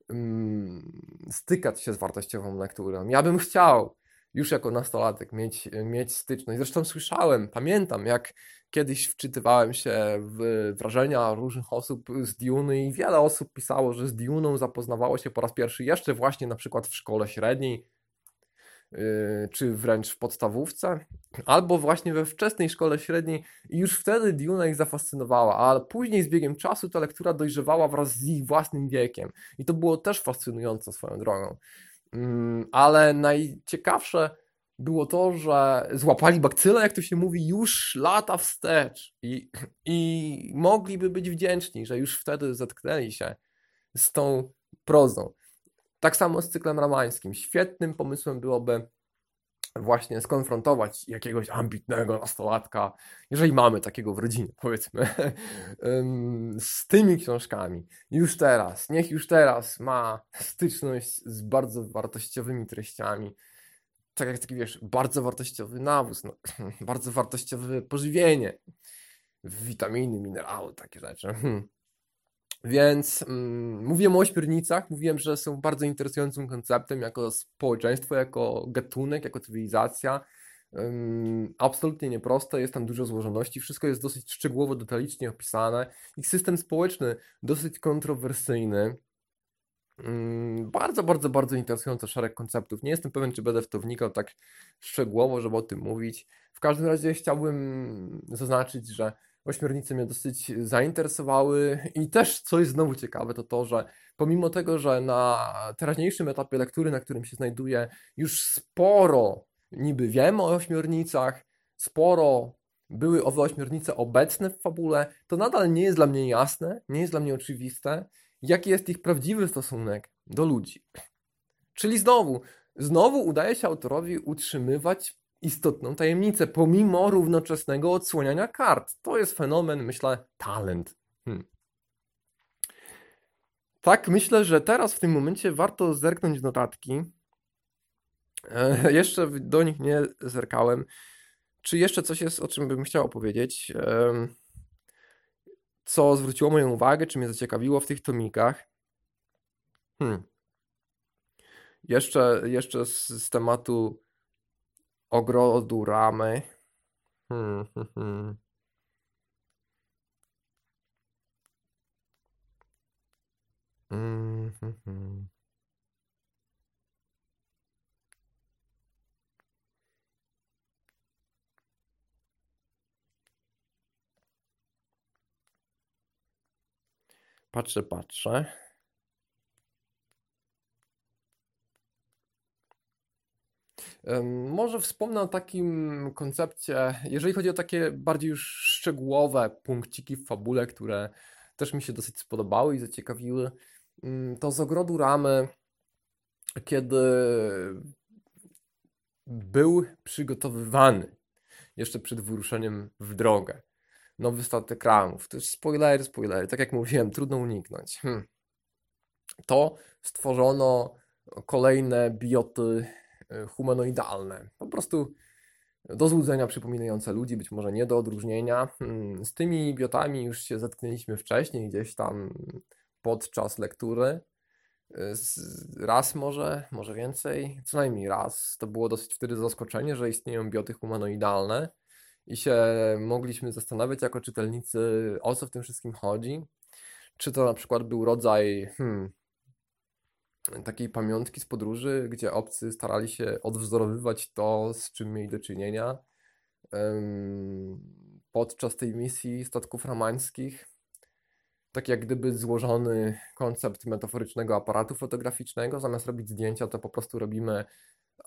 um, stykać się z wartościową lekturą. Ja bym chciał, już jako nastolatek mieć, mieć styczność. Zresztą słyszałem, pamiętam, jak kiedyś wczytywałem się w wrażenia różnych osób z Duny i wiele osób pisało, że z Duną zapoznawało się po raz pierwszy jeszcze właśnie na przykład w szkole średniej, yy, czy wręcz w podstawówce, albo właśnie we wczesnej szkole średniej i już wtedy Duna ich zafascynowała, ale później z biegiem czasu ta lektura dojrzewała wraz z ich własnym wiekiem i to było też fascynujące swoją drogą. Mm, ale najciekawsze było to, że złapali bakcylę, jak to się mówi, już lata wstecz i, i mogliby być wdzięczni, że już wtedy zetknęli się z tą prozą. Tak samo z cyklem ramańskim. Świetnym pomysłem byłoby właśnie skonfrontować jakiegoś ambitnego nastolatka, jeżeli mamy takiego w rodzinie, powiedzmy, z tymi książkami. Już teraz, niech już teraz ma styczność z bardzo wartościowymi treściami. Tak jak taki, wiesz, bardzo wartościowy nawóz, no, bardzo wartościowe pożywienie, witaminy, minerały, takie rzeczy. Więc mm, mówiłem o ośmiornicach, mówiłem, że są bardzo interesującym konceptem jako społeczeństwo, jako gatunek, jako cywilizacja. Um, absolutnie nieproste, jest tam dużo złożoności, wszystko jest dosyć szczegółowo, detalicznie opisane. Ich system społeczny dosyć kontrowersyjny. Mm, bardzo, bardzo, bardzo interesujący szereg konceptów. Nie jestem pewien, czy będę w to wnikał tak szczegółowo, żeby o tym mówić. W każdym razie chciałbym zaznaczyć, że ośmiornice mnie dosyć zainteresowały i też coś znowu ciekawe to to, że pomimo tego, że na teraźniejszym etapie lektury, na którym się znajduję, już sporo niby wiem o ośmiornicach, sporo były owe ośmiornice obecne w fabule, to nadal nie jest dla mnie jasne, nie jest dla mnie oczywiste, jaki jest ich prawdziwy stosunek do ludzi. Czyli znowu, znowu udaje się autorowi utrzymywać istotną tajemnicę, pomimo równoczesnego odsłaniania kart. To jest fenomen, myślę, talent. Hmm. Tak, myślę, że teraz w tym momencie warto zerknąć notatki. E, jeszcze do nich nie zerkałem. Czy jeszcze coś jest, o czym bym chciał opowiedzieć? E, co zwróciło moją uwagę, czy mnie zaciekawiło w tych tomikach? Hmm. Jeszcze, jeszcze z, z tematu ogrodu ramy. Hmm, hmm, hmm. Mm, hmm, hmm. Patrzę, patrzę. Może wspomnę o takim koncepcie, jeżeli chodzi o takie bardziej już szczegółowe punkciki w fabule, które też mi się dosyć spodobały i zaciekawiły. Mm, to z ogrodu ramy, kiedy był przygotowywany jeszcze przed wyruszeniem w drogę nowy statek ramów. To jest spoilery, spoilery. Tak jak mówiłem, trudno uniknąć. Hmm. To stworzono kolejne bioty humanoidalne. Po prostu do złudzenia przypominające ludzi, być może nie do odróżnienia. Hmm. Z tymi biotami już się zetknęliśmy wcześniej, gdzieś tam podczas lektury. E, raz może, może więcej, co najmniej raz. To było dosyć wtedy zaskoczenie, że istnieją bioty humanoidalne i się mogliśmy zastanawiać jako czytelnicy, o co w tym wszystkim chodzi. Czy to na przykład był rodzaj hmm, takiej pamiątki z podróży, gdzie obcy starali się odwzorowywać to, z czym mieli do czynienia podczas tej misji statków ramańskich. Tak jak gdyby złożony koncept metaforycznego aparatu fotograficznego, zamiast robić zdjęcia, to po prostu robimy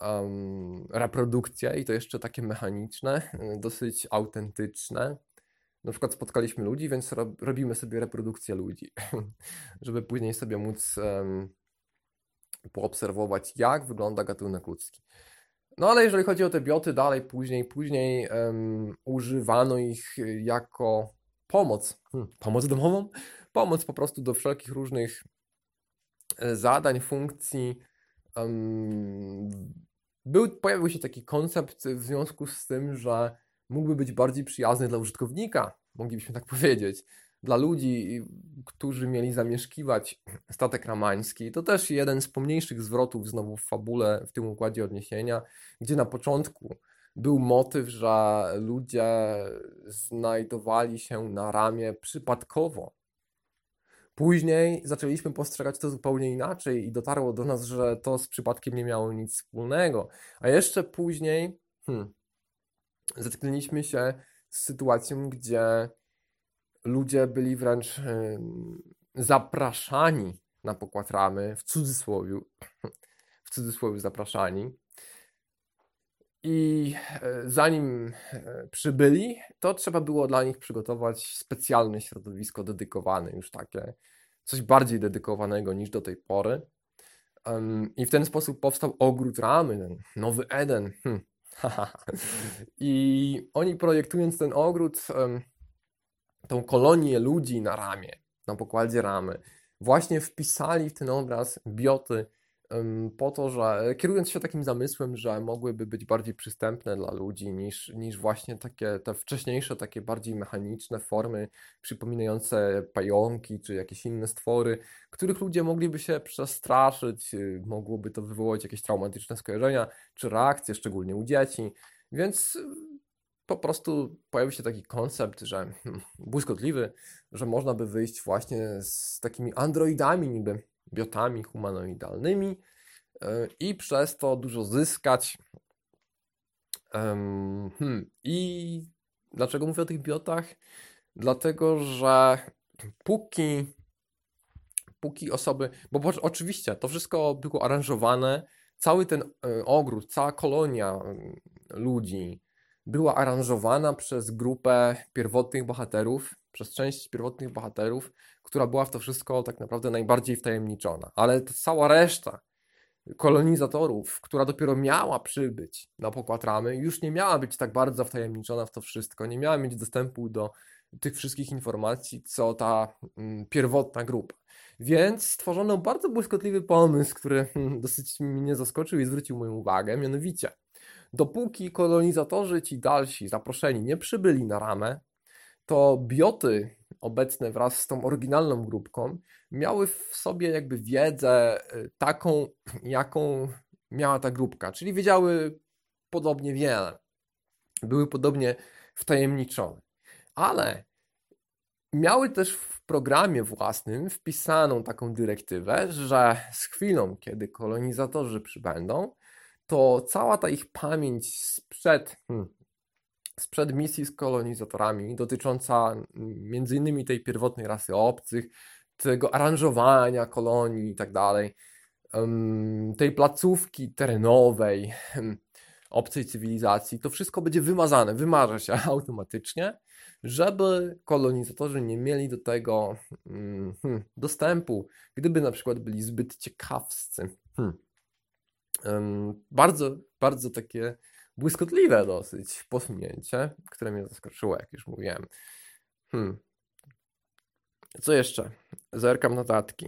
um, reprodukcje i to jeszcze takie mechaniczne, dosyć autentyczne. Na przykład spotkaliśmy ludzi, więc robimy sobie reprodukcję ludzi, żeby później sobie móc um, poobserwować, jak wygląda gatunek ludzki. No ale jeżeli chodzi o te bioty, dalej później, później um, używano ich jako pomoc, hmm, pomoc domową, pomoc po prostu do wszelkich różnych e, zadań, funkcji, um, był, pojawił się taki koncept w związku z tym, że mógłby być bardziej przyjazny dla użytkownika, moglibyśmy tak powiedzieć, dla ludzi, którzy mieli zamieszkiwać statek ramański. To też jeden z pomniejszych zwrotów znowu w fabule, w tym układzie odniesienia, gdzie na początku był motyw, że ludzie znajdowali się na ramie przypadkowo Później zaczęliśmy postrzegać to zupełnie inaczej i dotarło do nas, że to z przypadkiem nie miało nic wspólnego. A jeszcze później hmm, zetknęliśmy się z sytuacją, gdzie ludzie byli wręcz zapraszani na pokład ramy, w cudzysłowie, w cudzysłowie zapraszani. I e, zanim e, przybyli, to trzeba było dla nich przygotować specjalne środowisko dedykowane, już takie, coś bardziej dedykowanego niż do tej pory. I w ten sposób powstał ogród ramy, ten nowy Eden. Hm. I oni projektując ten ogród, tą kolonię ludzi na ramię, na pokładzie ramy, właśnie wpisali w ten obraz bioty po to, że kierując się takim zamysłem, że mogłyby być bardziej przystępne dla ludzi niż, niż właśnie takie te wcześniejsze, takie bardziej mechaniczne formy przypominające pająki czy jakieś inne stwory, których ludzie mogliby się przestraszyć, y, mogłoby to wywołać jakieś traumatyczne skojarzenia czy reakcje, szczególnie u dzieci. Więc po prostu pojawił się taki koncept, że hmm, błyskotliwy, że można by wyjść właśnie z takimi androidami niby biotami humanoidalnymi e, i przez to dużo zyskać. Hmm. I dlaczego mówię o tych biotach? Dlatego, że póki, póki osoby, bo oczywiście to wszystko było aranżowane, cały ten e, ogród, cała kolonia ludzi była aranżowana przez grupę pierwotnych bohaterów, przez część pierwotnych bohaterów, która była w to wszystko tak naprawdę najbardziej wtajemniczona. Ale cała reszta kolonizatorów, która dopiero miała przybyć na pokład ramy, już nie miała być tak bardzo wtajemniczona w to wszystko, nie miała mieć dostępu do tych wszystkich informacji, co ta mm, pierwotna grupa. Więc stworzono bardzo błyskotliwy pomysł, który dosyć mnie zaskoczył i zwrócił moją uwagę, mianowicie dopóki kolonizatorzy ci dalsi zaproszeni nie przybyli na ramę, to bioty obecne wraz z tą oryginalną grupką miały w sobie jakby wiedzę y, taką, jaką miała ta grupka, czyli wiedziały podobnie wiele, były podobnie wtajemniczone, ale miały też w programie własnym wpisaną taką dyrektywę, że z chwilą, kiedy kolonizatorzy przybędą, to cała ta ich pamięć sprzed, hmm, sprzed misji z kolonizatorami, dotycząca mm, między innymi tej pierwotnej rasy obcych, tego aranżowania kolonii i tak dalej, tej placówki terenowej, hmm, obcej cywilizacji, to wszystko będzie wymazane, wymarza się automatycznie, żeby kolonizatorzy nie mieli do tego mm, hmm, dostępu, gdyby na przykład byli zbyt ciekawscy. Hmm. Bardzo, bardzo takie błyskotliwe dosyć posunięcie, które mnie zaskoczyło, jak już mówiłem. Hmm. Co jeszcze? Zerkam notatki.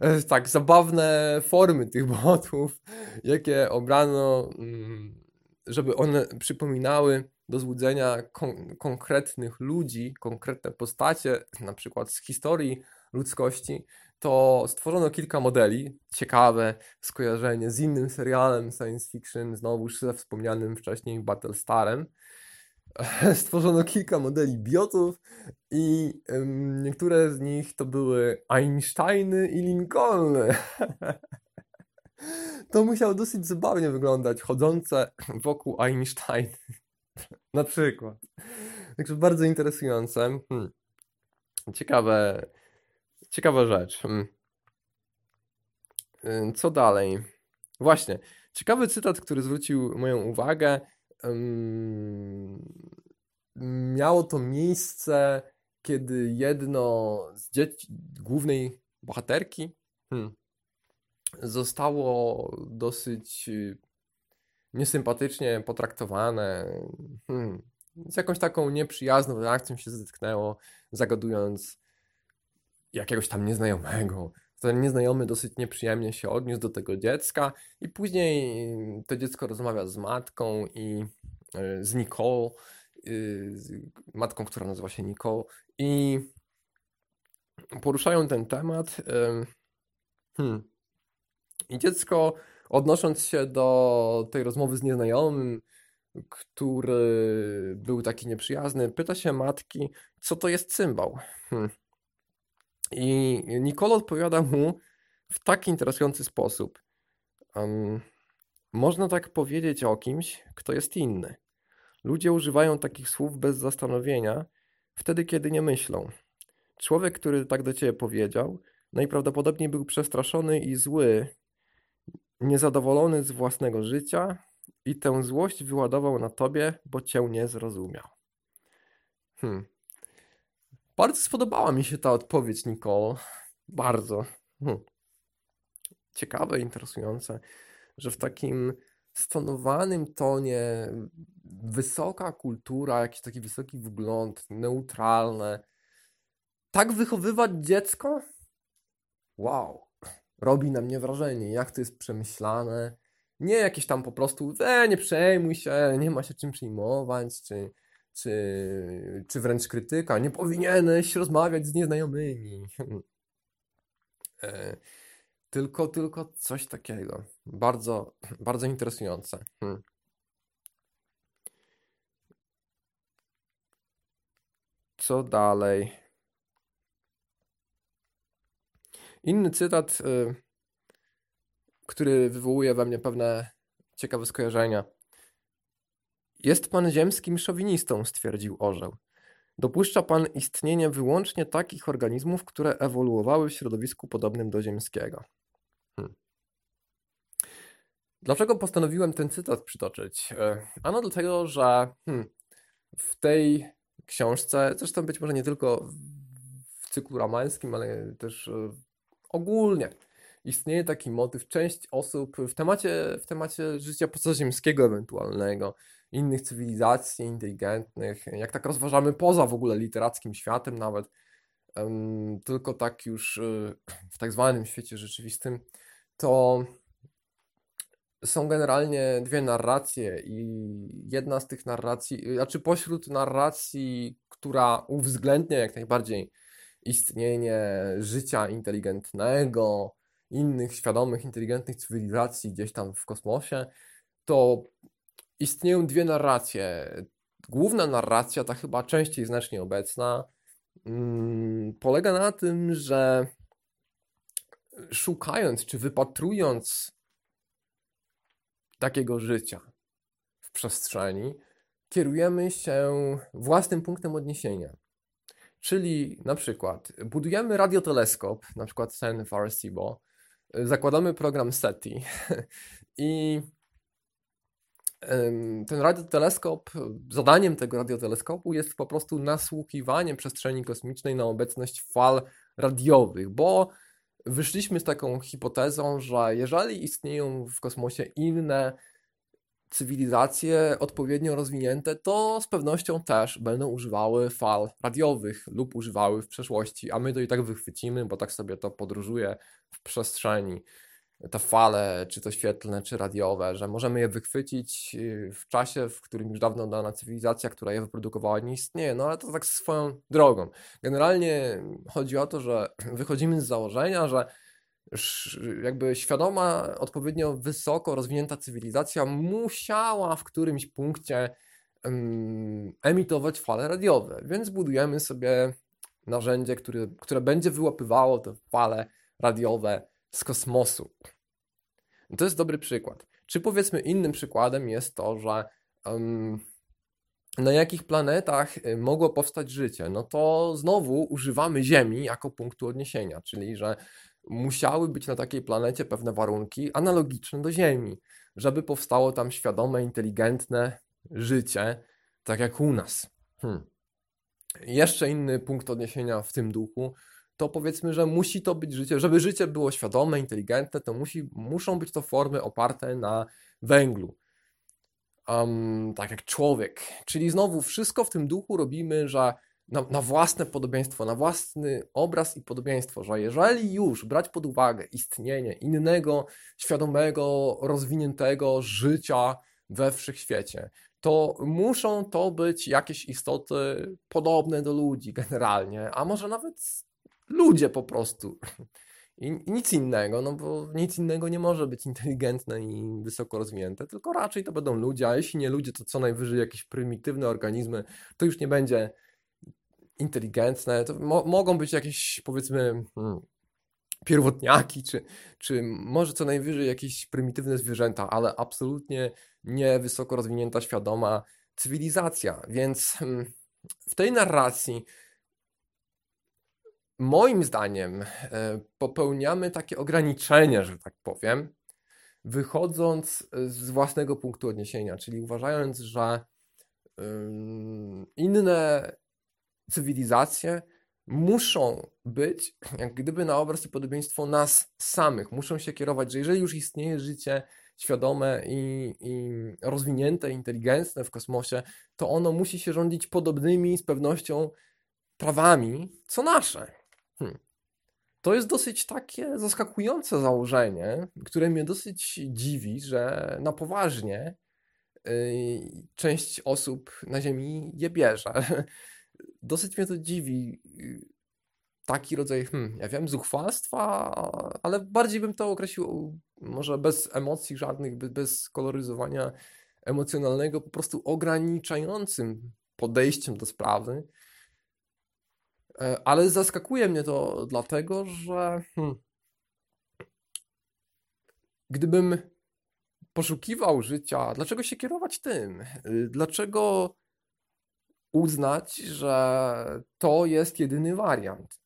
E, tak, zabawne formy tych botów, jakie obrano, mm, żeby one przypominały do złudzenia kon konkretnych ludzi, konkretne postacie, na przykład z historii ludzkości, to stworzono kilka modeli. Ciekawe skojarzenie z innym serialem science fiction, znowuż ze wspomnianym wcześniej Battlestarem. Stworzono kilka modeli biotów i um, niektóre z nich to były Einsteiny i Lincolny. to musiało dosyć zabawnie wyglądać, chodzące wokół Einstein. Na przykład. Także bardzo interesujące. Hmm. Ciekawe, Ciekawa rzecz. Hmm. Co dalej? Właśnie. Ciekawy cytat, który zwrócił moją uwagę. Miało to miejsce, kiedy jedno z dzieci głównej bohaterki hmm, zostało dosyć y, niesympatycznie potraktowane. Hmm, z jakąś taką nieprzyjazną reakcją się zetknęło, zagadując jakiegoś tam nieznajomego. Ten nieznajomy dosyć nieprzyjemnie się odniósł do tego dziecka i później to dziecko rozmawia z matką i e, z Nicole, y, matką, która nazywa się Nicole i poruszają ten temat. Hmm. I dziecko odnosząc się do tej rozmowy z nieznajomym, który był taki nieprzyjazny, pyta się matki, co to jest cymbał. Hmm. I Nicole odpowiada mu w tak interesujący sposób. Um, można tak powiedzieć o kimś, kto jest inny. Ludzie używają takich słów bez zastanowienia, wtedy kiedy nie myślą. Człowiek, który tak do ciebie powiedział, najprawdopodobniej był przestraszony i zły, niezadowolony z własnego życia i tę złość wyładował na tobie, bo cię nie zrozumiał. Hmm. Bardzo spodobała mi się ta odpowiedź, Nicole. Bardzo. Hmm. Ciekawe, interesujące, że w takim stonowanym tonie wysoka kultura, jakiś taki wysoki wgląd, neutralne. Tak wychowywać dziecko? Wow. Robi na mnie wrażenie, jak to jest przemyślane. Nie jakieś tam po prostu, e, nie przejmuj się, nie ma się czym przejmować, czy czy, czy wręcz krytyka. Nie powinieneś rozmawiać z nieznajomymi. E, tylko, tylko coś takiego. Bardzo, bardzo interesujące. Hmm. Co dalej? Inny cytat, y, który wywołuje we mnie pewne ciekawe skojarzenia. Jest pan ziemskim szowinistą, stwierdził orzeł. Dopuszcza pan istnienie wyłącznie takich organizmów, które ewoluowały w środowisku podobnym do ziemskiego. Hmm. Dlaczego postanowiłem ten cytat przytoczyć? E, ano dlatego, że hmm, w tej książce, zresztą być może nie tylko w cyklu ramańskim, ale też e, ogólnie, istnieje taki motyw. Część osób w temacie, w temacie życia pozaziemskiego ewentualnego, innych cywilizacji inteligentnych, jak tak rozważamy poza w ogóle literackim światem nawet, tylko tak już e, w tak zwanym świecie rzeczywistym, to są generalnie dwie narracje i jedna z tych narracji, znaczy pośród narracji, która uwzględnia jak najbardziej istnienie życia inteligentnego, innych świadomych, inteligentnych cywilizacji gdzieś tam w kosmosie, to istnieją dwie narracje. Główna narracja, ta chyba częściej znacznie obecna, mm, polega na tym, że szukając czy wypatrując takiego życia w przestrzeni, kierujemy się własnym punktem odniesienia. Czyli na przykład budujemy radioteleskop, na przykład ten w Arecibo, zakładamy program SETI i ten radioteleskop, zadaniem tego radioteleskopu jest po prostu nasłuchiwanie przestrzeni kosmicznej na obecność fal radiowych, bo wyszliśmy z taką hipotezą, że jeżeli istnieją w kosmosie inne cywilizacje odpowiednio rozwinięte, to z pewnością też będą używały fal radiowych lub używały w przeszłości, a my to i tak wychwycimy, bo tak sobie to podróżuje w przestrzeni te fale, czy to świetlne, czy radiowe, że możemy je wychwycić y, w czasie, w którym już dawno dana cywilizacja, która je wyprodukowała, nie istnieje. No ale to tak swoją drogą. Generalnie chodzi o to, że wychodzimy z założenia, że jakby świadoma, odpowiednio wysoko rozwinięta cywilizacja musiała w którymś punkcie um, emitować fale radiowe, więc budujemy sobie narzędzie, które, które będzie wyłapywało te fale radiowe z kosmosu. To jest dobry przykład. Czy powiedzmy innym przykładem jest to, że um, na jakich planetach y, mogło powstać życie? No to znowu używamy Ziemi jako punktu odniesienia, czyli że musiały być na takiej planecie pewne warunki analogiczne do Ziemi, żeby powstało tam świadome, inteligentne życie, tak jak u nas. Hmm. Jeszcze inny punkt odniesienia w tym duchu to powiedzmy, że musi to być życie, żeby życie było świadome, inteligentne, to musi, muszą być to formy oparte na węglu. Um, tak jak człowiek. Czyli znowu wszystko w tym duchu robimy, że na, na, własne podobieństwo, na własny obraz i podobieństwo, że jeżeli już brać pod uwagę istnienie innego, świadomego, rozwiniętego życia we wszechświecie, to muszą to być jakieś istoty podobne do ludzi generalnie, a może nawet ludzie po prostu. I, nic innego, no bo nic innego nie może być inteligentne i wysoko rozwinięte, tylko raczej to będą ludzie, a jeśli nie ludzie, to co najwyżej jakieś prymitywne organizmy, to już nie będzie inteligentne, to mo mogą być jakieś powiedzmy hmm, pierwotniaki, czy, czy może co najwyżej jakieś prymitywne zwierzęta, ale absolutnie nie wysoko rozwinięta, świadoma cywilizacja, więc hmm, w tej narracji moim zdaniem e, popełniamy takie ograniczenie, że tak powiem, wychodząc z własnego punktu odniesienia, czyli uważając, że inne cywilizacje muszą być jak gdyby na obraz i podobieństwo nas samych. Muszą się kierować, że jeżeli już istnieje życie świadome i, i rozwinięte, inteligentne w kosmosie, to ono musi się rządzić podobnymi z pewnością prawami, co nasze. Hmm. To jest dosyć takie zaskakujące założenie, które mnie dosyć dziwi, że na poważnie yy, część osób na Ziemi je bierze. Dosyć mnie to dziwi. Y, taki rodzaj, hmm, ja wiem, zuchwalstwa, ale bardziej bym to określił może bez emocji żadnych, bez koloryzowania emocjonalnego, po prostu ograniczającym podejściem do sprawy ale zaskakuje mnie to dlatego, że hmm, gdybym poszukiwał życia, dlaczego się kierować tym? Dlaczego uznać, że to jest jedyny wariant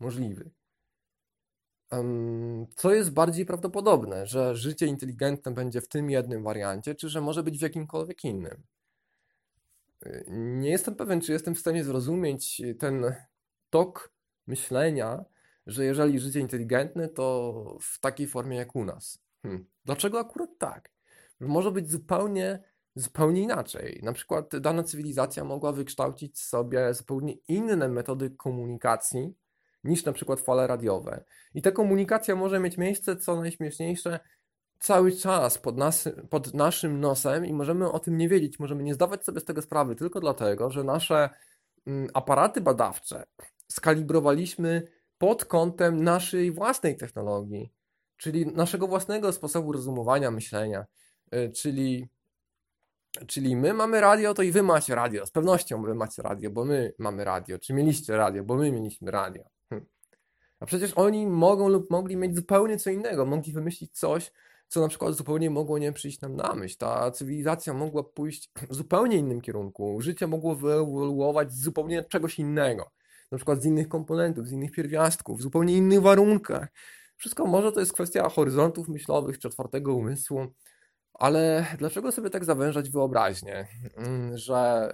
możliwy? Co jest bardziej prawdopodobne, że życie inteligentne będzie w tym jednym wariancie, czy że może być w jakimkolwiek innym? Nie jestem pewien, czy jestem w stanie zrozumieć ten tok myślenia, że jeżeli życie inteligentne, to w takiej formie jak u nas. Hmm. Dlaczego akurat tak? Może być zupełnie, zupełnie inaczej. Na przykład dana cywilizacja mogła wykształcić sobie zupełnie inne metody komunikacji niż na przykład fale radiowe. I ta komunikacja może mieć miejsce, co najśmieszniejsze, cały czas pod, nas, pod naszym nosem i możemy o tym nie wiedzieć, możemy nie zdawać sobie z tego sprawy tylko dlatego, że nasze mm, aparaty badawcze skalibrowaliśmy pod kątem naszej własnej technologii, czyli naszego własnego sposobu rozumowania, myślenia, y, czyli Czyli my mamy radio, to i wy macie radio. Z pewnością wy macie radio, bo my mamy radio. Czy mieliście radio, bo my mieliśmy radio. Hm. A przecież oni mogą lub mogli mieć zupełnie co innego. Mogli wymyślić coś, co na przykład zupełnie mogło nie przyjść nam na myśl. Ta cywilizacja mogła pójść w zupełnie innym kierunku. Życie mogło wyewoluować z zupełnie czegoś innego. Na przykład z innych komponentów, z innych pierwiastków, w zupełnie innych warunkach. Wszystko może to jest kwestia horyzontów myślowych czy otwartego umysłu. Ale dlaczego sobie tak zawężać wyobraźnię, mm, że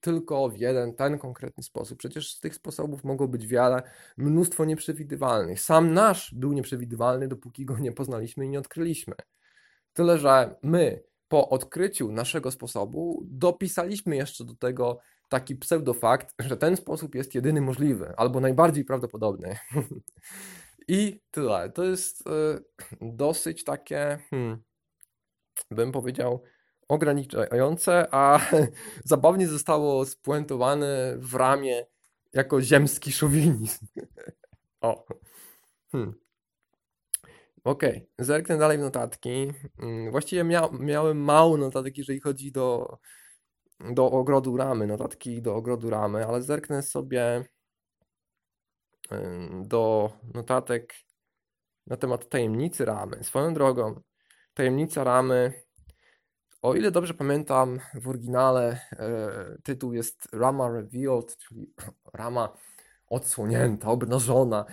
tylko w jeden, ten konkretny sposób? Przecież z tych sposobów mogło być wiele, mnóstwo nieprzewidywalnych. Sam nasz był nieprzewidywalny, dopóki go nie poznaliśmy i nie odkryliśmy. Tyle, że my po odkryciu naszego sposobu dopisaliśmy jeszcze do tego taki pseudofakt, że ten sposób jest jedyny możliwy albo najbardziej prawdopodobny. I tyle. To jest y, dosyć takie. Hmm, bym powiedział, ograniczające, a zabawnie zostało spuentowane w ramię jako ziemski szowinizm. o. Hmm. Okej, okay. zerknę dalej w notatki. Mm, właściwie mia miałem mało notatek, jeżeli chodzi do, do ogrodu ramy, notatki do ogrodu ramy, ale zerknę sobie do notatek na temat tajemnicy ramy. Swoją drogą, Tajemnica Ramy. O ile dobrze pamiętam, w oryginale e, tytuł jest Rama Revealed, czyli Rama odsłonięta, obnażona.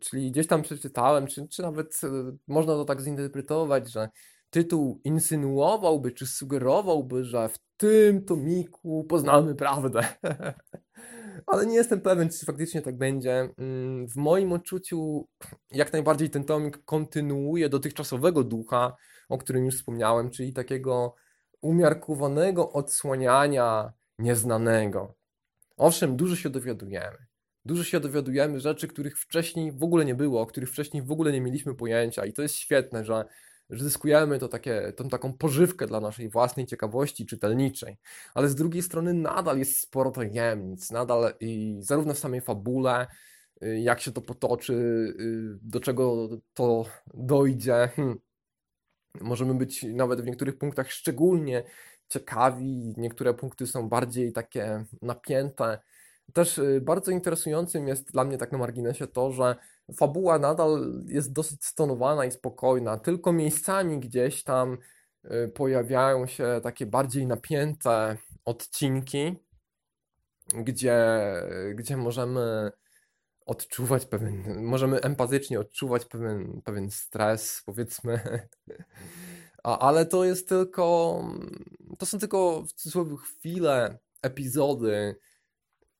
Czyli gdzieś tam przeczytałem, czy, czy nawet e, można to tak zinterpretować, że tytuł insynuowałby, czy sugerowałby, że w tym tomiku poznamy prawdę. Ale nie jestem pewien, czy faktycznie tak będzie. Mm, w moim odczuciu, jak najbardziej ten tomik kontynuuje dotychczasowego ducha, o którym już wspomniałem, czyli takiego umiarkowanego odsłaniania nieznanego. Owszem, dużo się dowiadujemy. Dużo się dowiadujemy rzeczy, których wcześniej w ogóle nie było, o których wcześniej w ogóle nie mieliśmy pojęcia, i to jest świetne, że, że zyskujemy to takie, tą taką pożywkę dla naszej własnej ciekawości czytelniczej. Ale z drugiej strony nadal jest sporo tajemnic, nadal i zarówno w samej fabule, y, jak się to potoczy, y, do czego to dojdzie. Hmm możemy być nawet w niektórych punktach szczególnie ciekawi, niektóre punkty są bardziej takie napięte. Też y, bardzo interesującym jest dla mnie tak na marginesie to, że fabuła nadal jest dosyć stonowana i spokojna, tylko miejscami gdzieś tam y, pojawiają się takie bardziej napięte odcinki, gdzie, gdzie możemy odczuwać pewien, możemy empatycznie odczuwać pewien, pewien stres, powiedzmy. A, ale to jest tylko, to są tylko w cudzysłowie chwile, epizody,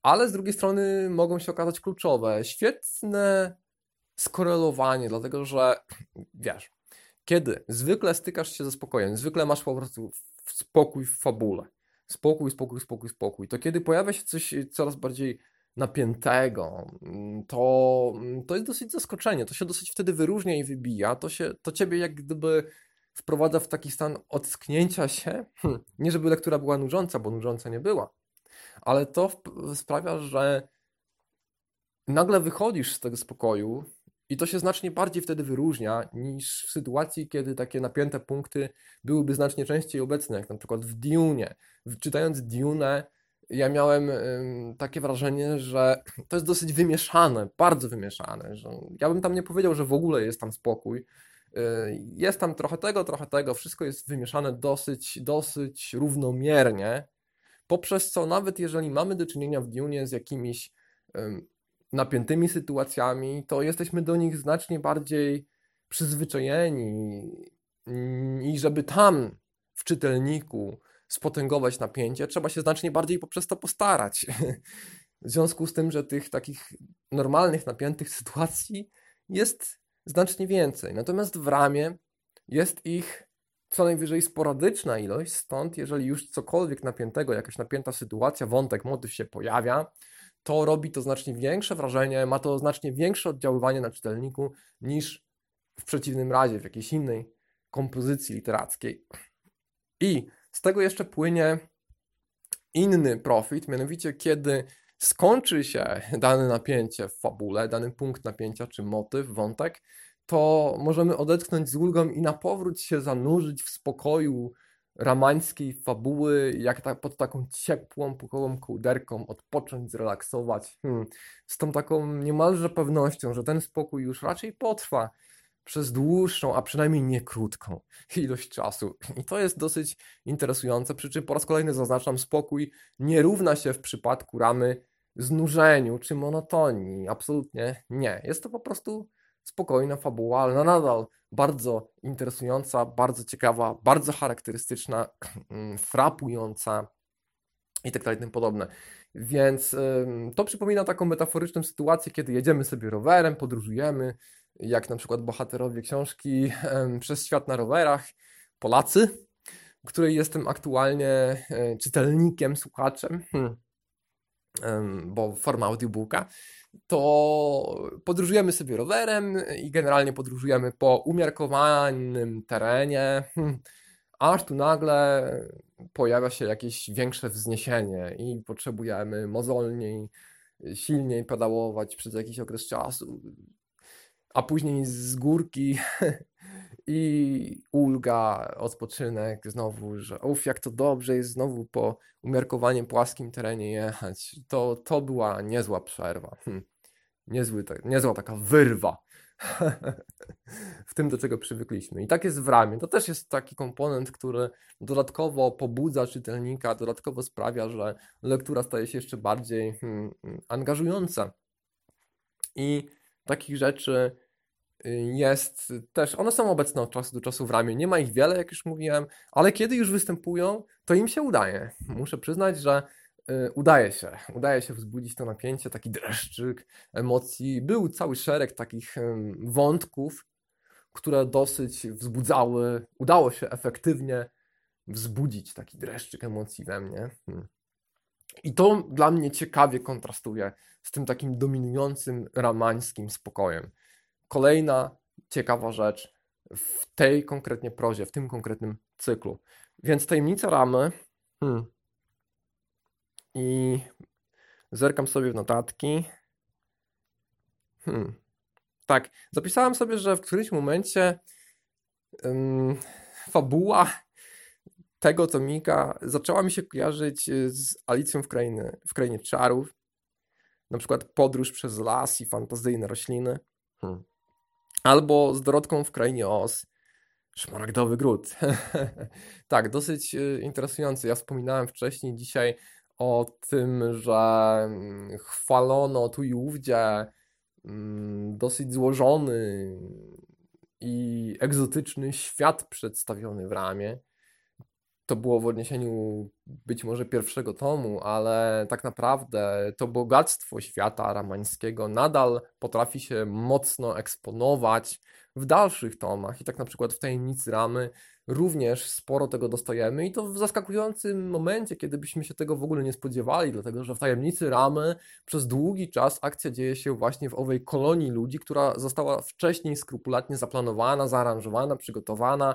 ale z drugiej strony mogą się okazać kluczowe. Świetne skorelowanie, dlatego że wiesz, kiedy zwykle stykasz się ze spokojem, zwykle masz po prostu spokój w fabule, spokój, spokój, spokój, spokój, to kiedy pojawia się coś coraz bardziej napiętego, mm, to, mm, to jest dosyć zaskoczenie. To się dosyć wtedy wyróżnia i wybija. To, się, to ciebie jak gdyby wprowadza w taki stan ocknięcia się. Hm, nie, żeby lektura była nużąca, bo nużąca nie była, ale to sprawia, że nagle wychodzisz z tego spokoju i to się znacznie bardziej wtedy wyróżnia niż w sytuacji, kiedy takie napięte punkty byłyby znacznie częściej obecne, jak na przykład w Dune. Czytając Dune, ja miałem takie wrażenie, że to jest dosyć wymieszane, bardzo wymieszane. Że ja bym tam nie powiedział, że w ogóle jest tam spokój, jest tam trochę tego, trochę tego, wszystko jest wymieszane dosyć, dosyć równomiernie, poprzez co nawet jeżeli mamy do czynienia w Dune z jakimiś napiętymi sytuacjami, to jesteśmy do nich znacznie bardziej przyzwyczajeni i żeby tam w czytelniku spotęgować napięcie, trzeba się znacznie bardziej poprzez to postarać. W związku z tym, że tych takich normalnych, napiętych sytuacji jest znacznie więcej. Natomiast w ramie jest ich co najwyżej sporadyczna ilość, stąd jeżeli już cokolwiek napiętego, jakaś napięta sytuacja, wątek, motyw się pojawia, to robi to znacznie większe wrażenie, ma to znacznie większe oddziaływanie na czytelniku niż w przeciwnym razie w jakiejś innej kompozycji literackiej. I z tego jeszcze płynie inny profit, mianowicie kiedy skończy się dane napięcie w fabule, dany punkt napięcia czy motyw, wątek, to możemy odetchnąć z ulgą i na powrót się zanurzyć w spokoju ramańskiej fabuły, jak ta, pod taką ciepłą, pukową kołderką odpocząć, zrelaksować. Hmm. Z tą taką niemalże pewnością, że ten spokój już raczej potrwa przez dłuższą, a przynajmniej nie krótką ilość czasu. I to jest dosyć interesujące, przy czym po raz kolejny zaznaczam, spokój nie równa się w przypadku ramy znużeniu czy monotonii. Absolutnie nie. Jest to po prostu spokojna fabuła, ale nadal bardzo interesująca, bardzo ciekawa, bardzo charakterystyczna, frapująca i tak dalej tym podobne. Więc to przypomina taką metaforyczną sytuację, kiedy jedziemy sobie rowerem, podróżujemy, jak na przykład bohaterowie książki Przez świat na rowerach, Polacy, której jestem aktualnie e, czytelnikiem, słuchaczem, hmm. bo forma audiobooka, to podróżujemy sobie rowerem i generalnie podróżujemy po umiarkowanym terenie, hmm. aż tu nagle pojawia się jakieś większe wzniesienie i potrzebujemy mozolniej, silniej pedałować przez jakiś okres czasu a później z górki i ulga, odpoczynek, znowu, że uff, jak to dobrze jest znowu po umiarkowanie płaskim terenie jechać. To, to była niezła przerwa. Hm. Niezły, niezła taka wyrwa w tym, do czego przywykliśmy. I tak jest w ramie. To też jest taki komponent, który dodatkowo pobudza czytelnika, dodatkowo sprawia, że lektura staje się jeszcze bardziej hmm, angażująca. I takich rzeczy y, jest też, one są obecne od czasu do czasu w ramię. Nie ma ich wiele, jak już mówiłem, ale kiedy już występują, to im się udaje. Muszę przyznać, że y, udaje się. Udaje się wzbudzić to napięcie, taki dreszczyk emocji. Był cały szereg takich wątków, które dosyć wzbudzały. Udało się efektywnie wzbudzić taki dreszczyk emocji we mnie. Hmm. I to dla mnie ciekawie kontrastuje z tym takim dominującym ramańskim spokojem. Kolejna ciekawa rzecz w tej konkretnie prozie, w tym konkretnym cyklu. Więc tajemnica ramy. Hmm. I zerkam sobie w notatki. Hmm. Tak, zapisałem sobie, że w którymś momencie um, fabuła tego tomika zaczęła mi się kojarzyć y, z Alicją w krainie, w krainie czarów. Na przykład podróż przez las i fantazyjne rośliny. Hmm. Albo z Dorotką w krainie Oz. Szmaragdowy gród. tak, dosyć y, interesujący. Ja wspominałem wcześniej dzisiaj o tym, że mm, chwalono tu i ówdzie mm, dosyć złożony i egzotyczny świat przedstawiony w ramie to było w odniesieniu być może pierwszego tomu, ale tak naprawdę to bogactwo świata ramańskiego nadal potrafi się mocno eksponować w dalszych tomach. I tak na przykład w Tajemnicy Ramy również sporo tego dostajemy i to w zaskakującym momencie, kiedy byśmy się tego w ogóle nie spodziewali, dlatego że w Tajemnicy Ramy przez długi czas akcja dzieje się właśnie w owej kolonii ludzi, która została wcześniej skrupulatnie zaplanowana, zaaranżowana, przygotowana,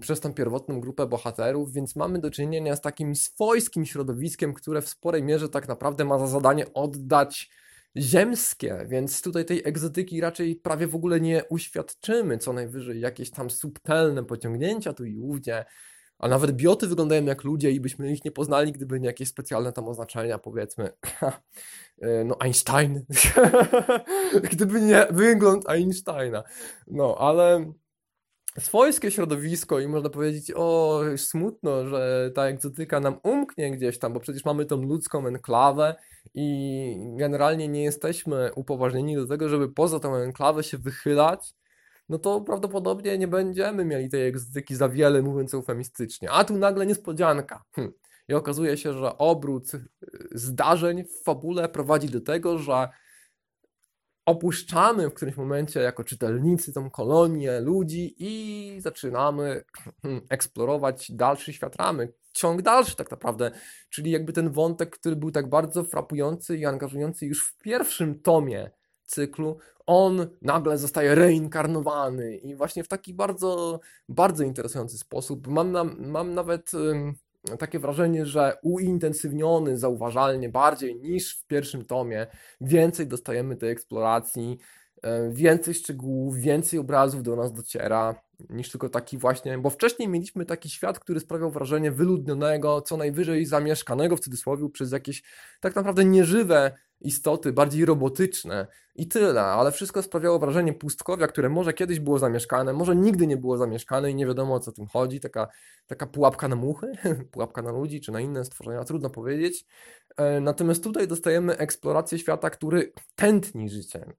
przez tą pierwotną grupę bohaterów, więc mamy do czynienia z takim swojskim środowiskiem, które w sporej mierze tak naprawdę ma za zadanie oddać ziemskie, więc tutaj tej egzotyki raczej prawie w ogóle nie uświadczymy, co najwyżej jakieś tam subtelne pociągnięcia tu i ówdzie, A nawet bioty wyglądają jak ludzie i byśmy ich nie poznali, gdyby nie jakieś specjalne tam oznaczenia, powiedzmy. E, no, Einstein. gdyby nie wygląd Einsteina. No, ale swojskie środowisko i można powiedzieć, o, smutno, że ta egzotyka nam umknie gdzieś tam, bo przecież mamy tą ludzką enklawę i generalnie nie jesteśmy upoważnieni do tego, żeby poza tą enklawę się wychylać, no to prawdopodobnie nie będziemy mieli tej egzotyki za wiele, mówiąc eufemistycznie. A tu nagle niespodzianka. Hm. I okazuje się, że obrót y, zdarzeń w fabule prowadzi do tego, że opuszczamy w którymś momencie jako czytelnicy tą kolonię ludzi i zaczynamy eksplorować dalszy świat ramy. Ciąg dalszy tak naprawdę, czyli jakby ten wątek, który był tak bardzo frapujący i angażujący już w pierwszym tomie cyklu, on nagle zostaje reinkarnowany i właśnie w taki bardzo, bardzo interesujący sposób. Mam, na, mam nawet takie wrażenie, że uintensywniony zauważalnie bardziej niż w pierwszym tomie, więcej dostajemy tej eksploracji, e, więcej szczegółów, więcej obrazów do nas dociera niż tylko taki właśnie, bo wcześniej mieliśmy taki świat, który sprawiał wrażenie wyludnionego, co najwyżej zamieszkanego w cudzysłowie przez jakieś tak naprawdę nieżywe istoty, bardziej robotyczne i tyle, ale wszystko sprawiało wrażenie pustkowia, które może kiedyś było zamieszkane, może nigdy nie było zamieszkane i nie wiadomo o co tym chodzi, taka, taka pułapka na muchy, pułapka na ludzi czy na inne stworzenia, trudno powiedzieć. E, natomiast tutaj dostajemy eksplorację świata, który tętni życiem.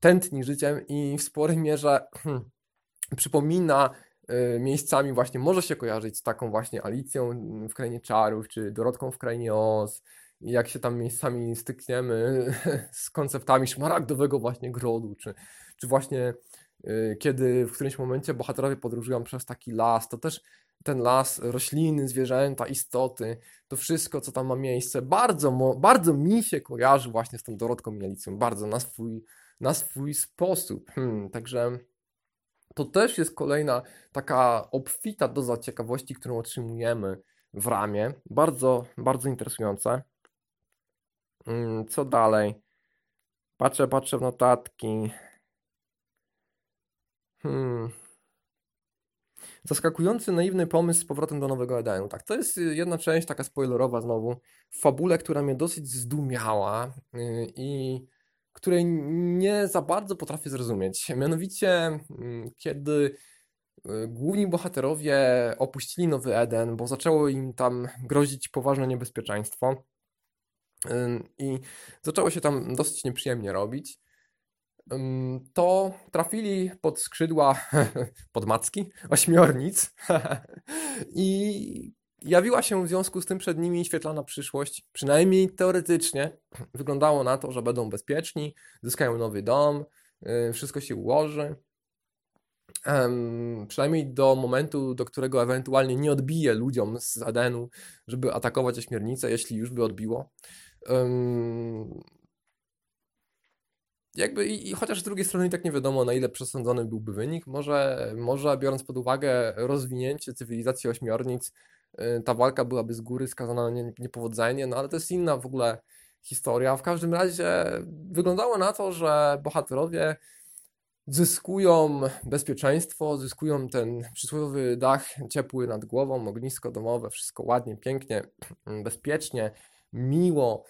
Tętni życiem i w sporej mierze hmm, przypomina e, miejscami właśnie może się kojarzyć z taką właśnie Alicją w Krainie Czarów, czy Dorotką w Krainie Oz, jak się tam miejscami stykniemy z konceptami szmaragdowego właśnie grodu, czy, czy właśnie y, kiedy w którymś momencie bohaterowie podróżują przez taki las, to też ten las, rośliny, zwierzęta, istoty, to wszystko, co tam ma miejsce, bardzo, bardzo mi się kojarzy właśnie z tą Dorotką Mielicą, bardzo na swój, na swój sposób. Hmm, także to też jest kolejna taka obfita doza ciekawości, którą otrzymujemy w ramie. Bardzo, bardzo interesujące. Mm, co dalej? Patrzę, patrzę w notatki. Hmm. Zaskakujący, naiwny pomysł z powrotem do Nowego Edenu. Tak, to jest jedna część, taka spoilerowa znowu, w fabule, która mnie dosyć zdumiała yy, i której nie za bardzo potrafię zrozumieć. Mianowicie, mm, kiedy yy, główni bohaterowie opuścili Nowy Eden, bo zaczęło im tam grozić poważne niebezpieczeństwo, i zaczęło się tam dosyć nieprzyjemnie robić, to trafili pod skrzydła, pod macki, ośmiornic i jawiła się w związku z tym przed nimi świetlana przyszłość, przynajmniej teoretycznie. Wyglądało na to, że będą bezpieczni, zyskają nowy dom, y, wszystko się ułoży. Um, przynajmniej do momentu, do którego ewentualnie nie odbije ludziom z Adenu, żeby atakować ośmiornicę, jeśli już by odbiło. Um, jakby i, i, chociaż z drugiej strony i tak nie wiadomo, na ile przesądzony byłby wynik, może, może biorąc pod uwagę rozwinięcie cywilizacji ośmiornic, ta walka byłaby z góry skazana na niepowodzenie, no ale to jest inna w ogóle historia. W każdym razie wyglądało na to, że bohaterowie zyskują bezpieczeństwo, zyskują ten przysłowiowy dach ciepły nad głową, ognisko domowe, wszystko ładnie, pięknie, bezpiecznie miło,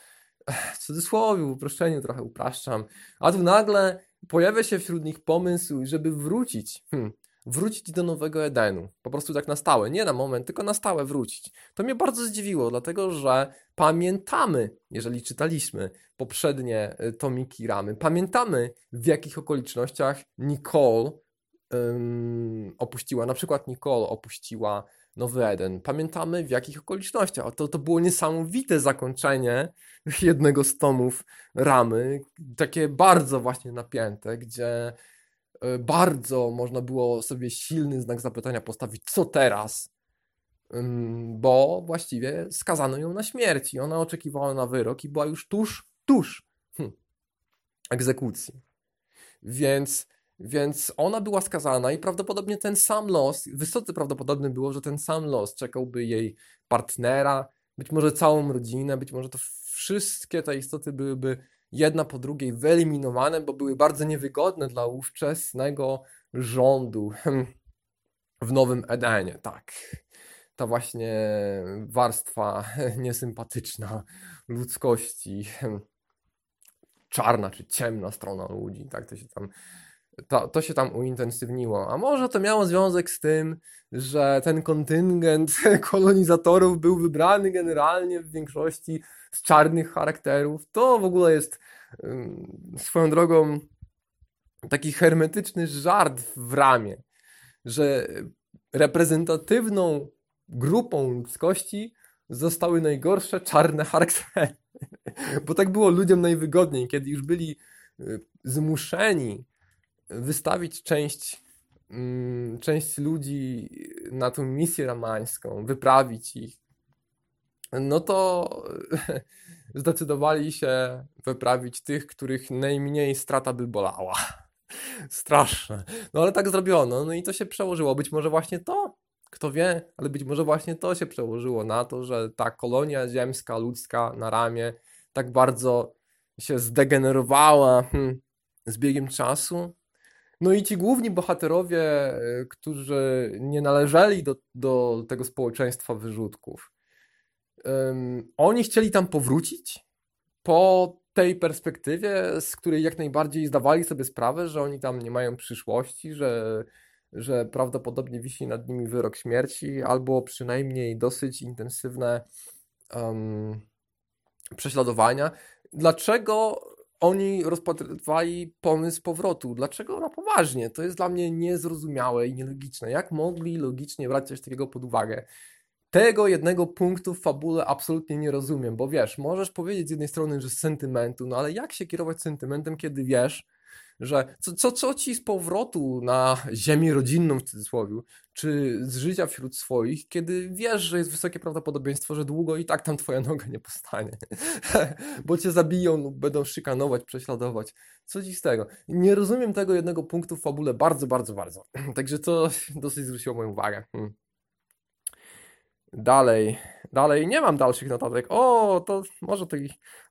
w cudzysłowie, w uproszczeniu trochę upraszczam, a tu nagle pojawia się wśród nich pomysł, żeby wrócić, hmm, wrócić do Nowego Edenu, po prostu tak na stałe, nie na moment, tylko na stałe wrócić. To mnie bardzo zdziwiło, dlatego że pamiętamy, jeżeli czytaliśmy poprzednie y, tomiki Ramy, pamiętamy w jakich okolicznościach Nicole opuściła, na przykład Nicole opuściła Nowy Eden. Pamiętamy w jakich okolicznościach. To, to było niesamowite zakończenie jednego z tomów ramy, takie bardzo właśnie napięte, gdzie bardzo można było sobie silny znak zapytania postawić, co teraz? Bo właściwie skazano ją na śmierć i ona oczekiwała na wyrok i była już tuż, tuż hm, egzekucji. Więc więc ona była skazana i prawdopodobnie ten sam los, wysoce prawdopodobne było, że ten sam los czekałby jej partnera, być może całą rodzinę, być może to wszystkie te istoty byłyby jedna po drugiej wyeliminowane, bo były bardzo niewygodne dla ówczesnego rządu w Nowym Edenie, tak. ta właśnie warstwa niesympatyczna ludzkości, czarna czy ciemna strona ludzi, tak to się tam to, to się tam uintensywniło. A może to miało związek z tym, że ten kontyngent kolonizatorów był wybrany generalnie w większości z czarnych charakterów. To w ogóle jest swoją drogą taki hermetyczny żart w ramię, że reprezentatywną grupą ludzkości zostały najgorsze czarne charaktery. Bo tak było ludziom najwygodniej, kiedy już byli y, zmuszeni wystawić część, mm, część ludzi na tą misję ramańską, wyprawić ich, no to zdecydowali się wyprawić tych, których najmniej strata by bolała. Straszne. No ale tak zrobiono, no i to się przełożyło. Być może właśnie to, kto wie, ale być może właśnie to się przełożyło na to, że ta kolonia ziemska, ludzka na ramię tak bardzo się zdegenerowała hmm, z biegiem czasu. No i ci główni bohaterowie, e, którzy nie należeli do, do tego społeczeństwa wyrzutków, um, oni chcieli tam powrócić po tej perspektywie, z której jak najbardziej zdawali sobie sprawę, że oni tam nie mają przyszłości, że, że prawdopodobnie wisi nad nimi wyrok śmierci, albo przynajmniej dosyć intensywne um, prześladowania. Dlaczego oni rozpatrywali pomysł powrotu? Dlaczego na poważnie? To jest dla mnie niezrozumiałe i nielogiczne. Jak mogli logicznie brać coś takiego pod uwagę? tego jednego punktu w fabule absolutnie nie rozumiem, bo wiesz, możesz powiedzieć z jednej strony, że z sentymentu, no ale jak się kierować sentymentem, kiedy wiesz, że co, co, co ci z powrotu na ziemię rodzinną w cudzysłowie, czy z życia wśród swoich, kiedy wiesz, że jest wysokie prawdopodobieństwo, że długo i tak tam twoja noga nie postanie, bo cię zabiją lub będą szykanować, prześladować. Co ci z tego? Nie rozumiem tego jednego punktu w fabule bardzo, bardzo, bardzo. Także to dosyć zwróciło moją uwagę. Hmm. Dalej, dalej, nie mam dalszych notatek. O, to może to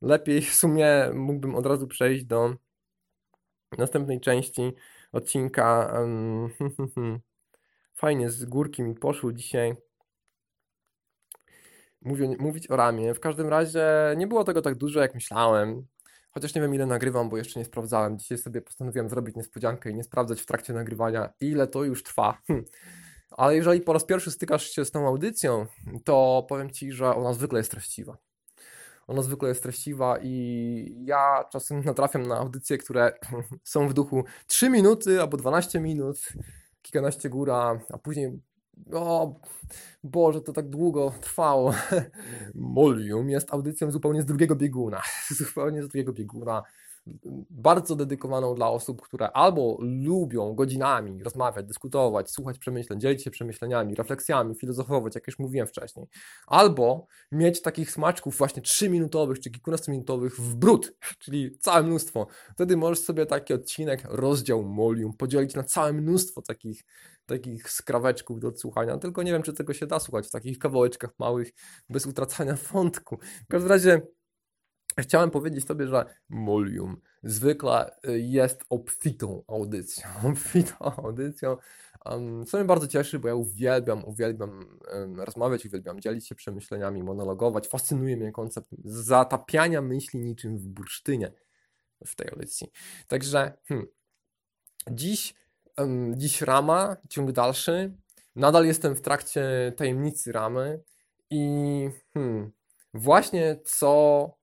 lepiej w sumie mógłbym od razu przejść do następnej części odcinka. Fajnie, z górki mi poszło dzisiaj. Mówić o ramię. W każdym razie nie było tego tak dużo, jak myślałem. Chociaż nie wiem, ile nagrywam, bo jeszcze nie sprawdzałem. Dzisiaj sobie postanowiłem zrobić niespodziankę i nie sprawdzać w trakcie nagrywania, ile to już trwa. Ale jeżeli po raz pierwszy stykasz się z tą audycją, to powiem Ci, że ona zwykle jest treściwa. Ona zwykle jest treściwa i ja czasem natrafiam na audycje, które są w duchu 3 minuty albo 12 minut, kilkanaście góra, a później o Boże, to tak długo trwało. Molium jest audycją zupełnie z drugiego bieguna. Zupełnie z drugiego bieguna bardzo dedykowaną dla osób, które albo lubią godzinami rozmawiać, dyskutować, słuchać przemyśleń, dzielić się przemyśleniami, refleksjami, filozofować, jak już mówiłem wcześniej, albo mieć takich smaczków właśnie 3-minutowych czy kilkunastominutowych w brud, czyli całe mnóstwo. Wtedy możesz sobie taki odcinek, rozdział Molium podzielić na całe mnóstwo takich takich skraweczków do odsłuchania, tylko nie wiem, czy tego się da słuchać w takich kawałeczkach małych, bez utracania wątku. W każdym razie Chciałem powiedzieć Tobie, że Molium zwykle y, jest obfitą audycją. Obfitą audycją. Co mnie bardzo cieszy, bo ja uwielbiam, uwielbiam rozmawiać, uwielbiam dzielić się przemyśleniami, monologować. Fascynuje mnie koncept zatapiania myśli niczym w bursztynie w tej audycji. Także hmm, dziś, dziś rama, ciąg dalszy. Nadal jestem w trakcie tajemnicy ramy i hmm, właśnie co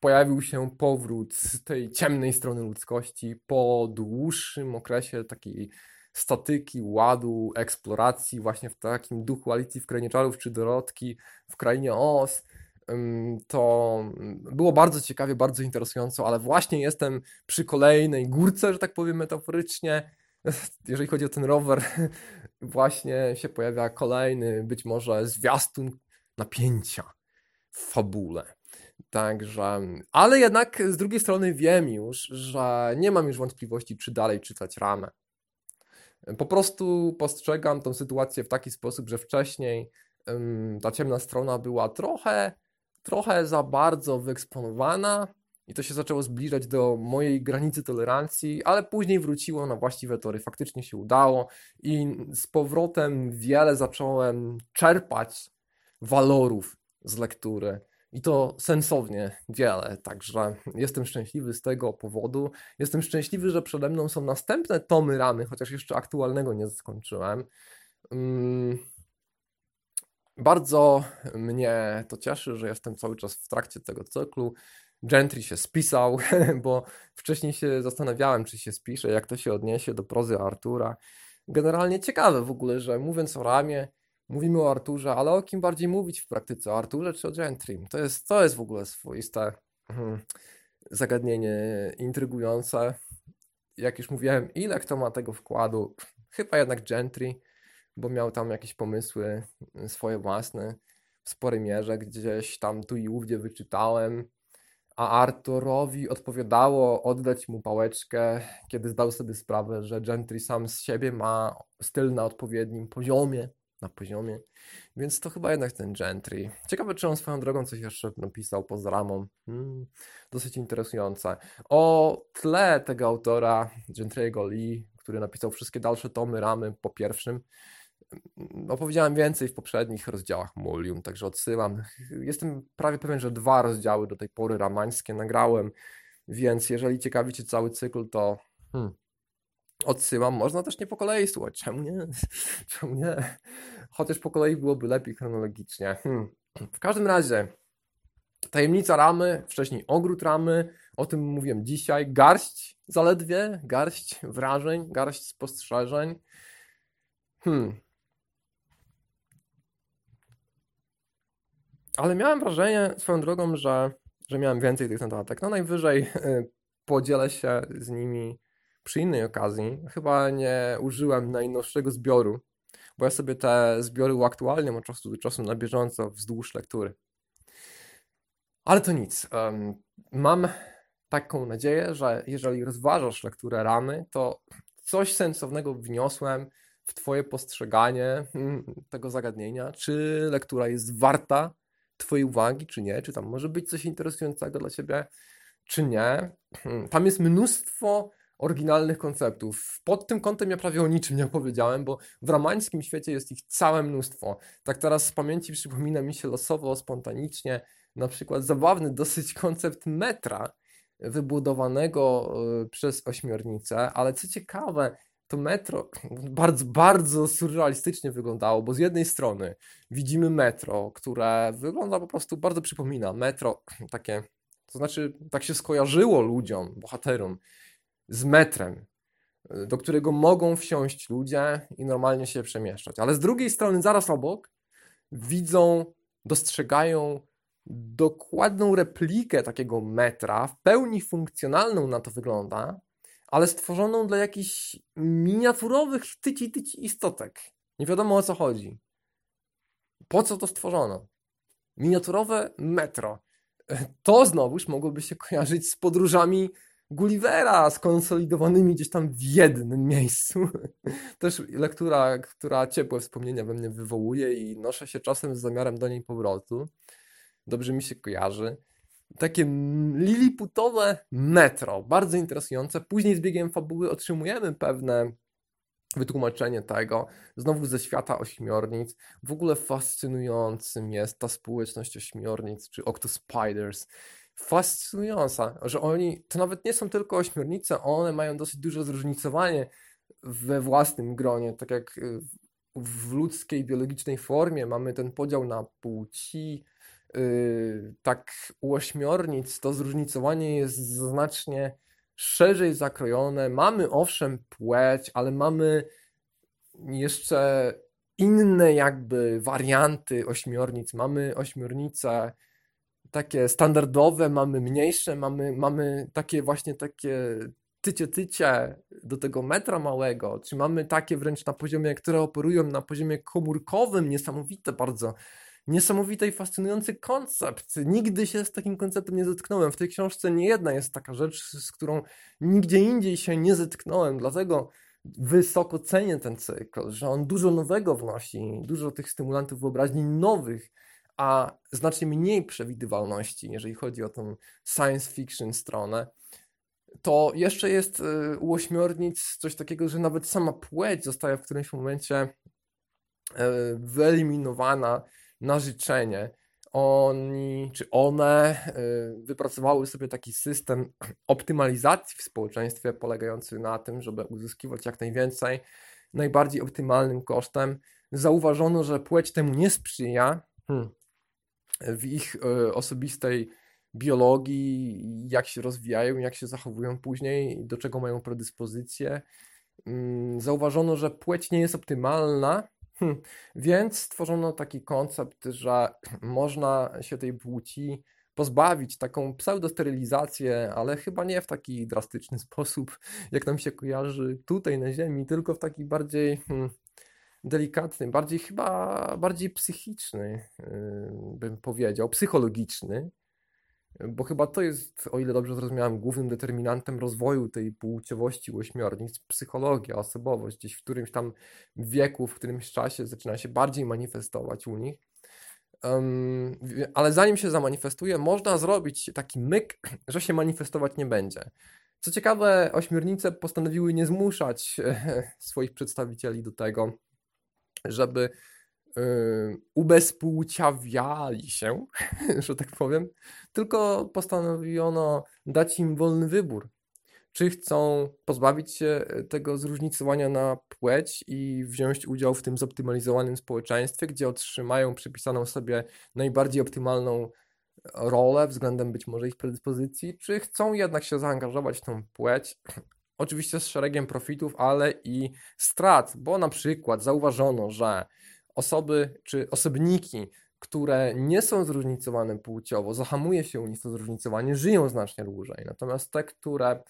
pojawił się powrót z tej ciemnej strony ludzkości po dłuższym okresie takiej statyki, ładu, eksploracji właśnie w takim duchu Alicji w Krainie Czarów czy Dorotki w Krainie Oz. To było bardzo ciekawie, bardzo interesująco, ale właśnie jestem przy kolejnej górce, że tak powiem metaforycznie. Jeżeli chodzi o ten rower, właśnie się pojawia kolejny, być może zwiastun napięcia w fabule. Także, ale jednak z drugiej strony wiem już, że nie mam już wątpliwości, czy dalej czytać ramę. Po prostu postrzegam tą sytuację w taki sposób, że wcześniej ta ciemna strona była trochę, trochę za bardzo wyeksponowana, i to się zaczęło zbliżać do mojej granicy tolerancji, ale później wróciło na właściwe tory. Faktycznie się udało i z powrotem wiele zacząłem czerpać walorów z lektury. I to sensownie wiele, także jestem szczęśliwy z tego powodu. Jestem szczęśliwy, że przede mną są następne tomy ramy, chociaż jeszcze aktualnego nie skończyłem. Mm, bardzo mnie to cieszy, że jestem cały czas w trakcie tego cyklu. Gentry się spisał, bo wcześniej się zastanawiałem, czy się spisze, jak to się odniesie do prozy Artura. Generalnie ciekawe w ogóle, że mówiąc o ramie, mówimy o Arturze, ale o kim bardziej mówić w praktyce, o Arturze czy o Gentry? To jest, to jest w ogóle swoiste hmm, zagadnienie intrygujące. Jak już mówiłem, ile kto ma tego wkładu? Chyba jednak Gentry, bo miał tam jakieś pomysły swoje własne w sporej mierze, gdzieś tam tu i ówdzie wyczytałem a Arturowi odpowiadało oddać mu pałeczkę, kiedy zdał sobie sprawę, że Gentry sam z siebie ma styl na odpowiednim poziomie, na poziomie, więc to chyba jednak ten Gentry. Ciekawe, czy on swoją drogą coś jeszcze napisał poza ramą. Hmm, dosyć interesujące. O tle tego autora, Gentry'ego Lee, który napisał wszystkie dalsze tomy ramy po pierwszym, opowiedziałem więcej w poprzednich rozdziałach Mulium, także odsyłam. Jestem prawie pewien, że dwa rozdziały do tej pory ramańskie nagrałem, więc jeżeli ciekawicie cały cykl, to hmm, odsyłam. Można też nie po kolei słuchać. Czemu nie? Czemu nie? Chociaż po kolei byłoby lepiej chronologicznie. Hmm. W każdym razie, tajemnica ramy, wcześniej ogród ramy, o tym mówiłem dzisiaj. Garść zaledwie, garść wrażeń, garść spostrzeżeń. Hmm. Ale miałem wrażenie swoją drogą, że, że miałem więcej tych notatek. No najwyżej y, podzielę się z nimi przy innej okazji. Chyba nie użyłem najnowszego zbioru, bo ja sobie te zbiory uaktualniam od czasu do czasu na bieżąco wzdłuż lektury. Ale to nic. Mam taką nadzieję, że jeżeli rozważasz lekturę ramy, to coś sensownego wniosłem w Twoje postrzeganie hmm, tego zagadnienia. Czy lektura jest warta Twojej uwagi, czy nie, czy tam może być coś interesującego dla Ciebie, czy nie. Hmm, tam jest mnóstwo oryginalnych konceptów. Pod tym kątem ja prawie o niczym nie opowiedziałem, bo w ramańskim świecie jest ich całe mnóstwo. Tak teraz z pamięci przypomina mi się losowo, spontanicznie, na przykład zabawny dosyć koncept metra wybudowanego y, przez ośmiornicę, ale co ciekawe, to metro bardzo, bardzo surrealistycznie wyglądało, bo z jednej strony widzimy metro, które wygląda po prostu, bardzo przypomina metro, takie, to znaczy tak się skojarzyło ludziom, bohaterom, z metrem, do którego mogą wsiąść ludzie i normalnie się przemieszczać. Ale z drugiej strony, zaraz obok, widzą, dostrzegają dokładną replikę takiego metra, w pełni funkcjonalną na to wygląda, ale stworzoną dla jakichś miniaturowych tyci tyci istotek. Nie wiadomo o co chodzi. Po co to stworzono? Miniaturowe metro. To znowuż mogłoby się kojarzyć z podróżami Gullivera skonsolidowanymi gdzieś tam w jednym miejscu. Też lektura, która ciepłe wspomnienia we mnie wywołuje i noszę się czasem z zamiarem do niej powrotu. Dobrze mi się kojarzy takie liliputowe metro, bardzo interesujące. Później z biegiem fabuły otrzymujemy pewne wytłumaczenie tego, znowu ze świata ośmiornic. W ogóle fascynującym jest ta społeczność ośmiornic, czy Octospiders. Fascynująca, że oni, to nawet nie są tylko ośmiornice, one mają dosyć duże zróżnicowanie we własnym gronie, tak jak w ludzkiej biologicznej formie mamy ten podział na płci, Yy, tak u ośmiornic to zróżnicowanie jest znacznie szerzej zakrojone. Mamy owszem płeć, ale mamy jeszcze inne jakby warianty ośmiornic. Mamy ośmiornice takie standardowe, mamy mniejsze, mamy, mamy takie właśnie takie tycie tycie do tego metra małego, czy mamy takie wręcz na poziomie, które operują na poziomie komórkowym, niesamowite bardzo niesamowity i fascynujący koncept. Nigdy się z takim konceptem nie zetknąłem. W tej książce nie jedna jest taka rzecz, z którą nigdzie indziej się nie zetknąłem, dlatego wysoko cenię ten cykl, że on dużo nowego wnosi, dużo tych stymulantów wyobraźni nowych, a znacznie mniej przewidywalności, jeżeli chodzi o tą science fiction stronę, to jeszcze jest y, u ośmiornic coś takiego, że nawet sama płeć zostaje w którymś momencie y, wyeliminowana na życzenie. Oni, czy one y, wypracowały sobie taki system optymalizacji w społeczeństwie polegający na tym, żeby uzyskiwać jak najwięcej najbardziej optymalnym kosztem. Zauważono, że płeć temu nie sprzyja. Hmm. W ich osobistej biologii, jak się rozwijają, jak się zachowują później, do czego mają predyspozycje. Mm, zauważono, że płeć nie jest optymalna, hm, więc stworzono taki koncept, że można się tej płci pozbawić, taką pseudosterylizację, ale chyba nie w taki drastyczny sposób, jak nam się kojarzy tutaj na Ziemi, tylko w taki bardziej hmm, delikatny, bardziej chyba bardziej psychiczny, yy, bym powiedział, psychologiczny bo chyba to jest, o ile dobrze zrozumiałem, głównym determinantem rozwoju tej płciowości u ośmiornic, psychologia, osobowość, gdzieś w którymś tam wieku, w którymś czasie zaczyna się bardziej manifestować u nich. Um, ale zanim się zamanifestuje, można zrobić taki myk, że się manifestować nie będzie. Co ciekawe, ośmiornice postanowiły nie zmuszać swoich przedstawicieli do tego, żeby ubezpłciawiali się, że tak powiem, tylko postanowiono dać im wolny wybór. Czy chcą pozbawić się tego zróżnicowania na płeć i wziąć udział w tym zoptymalizowanym społeczeństwie, gdzie otrzymają przypisaną sobie najbardziej optymalną rolę względem być może ich predyspozycji, czy chcą jednak się zaangażować w tą płeć, oczywiście z szeregiem profitów, ale i strat, bo na przykład zauważono, że osoby czy osobniki, które nie są zróżnicowane płciowo, zahamuje się u nich to zróżnicowanie, żyją znacznie dłużej. Natomiast te, które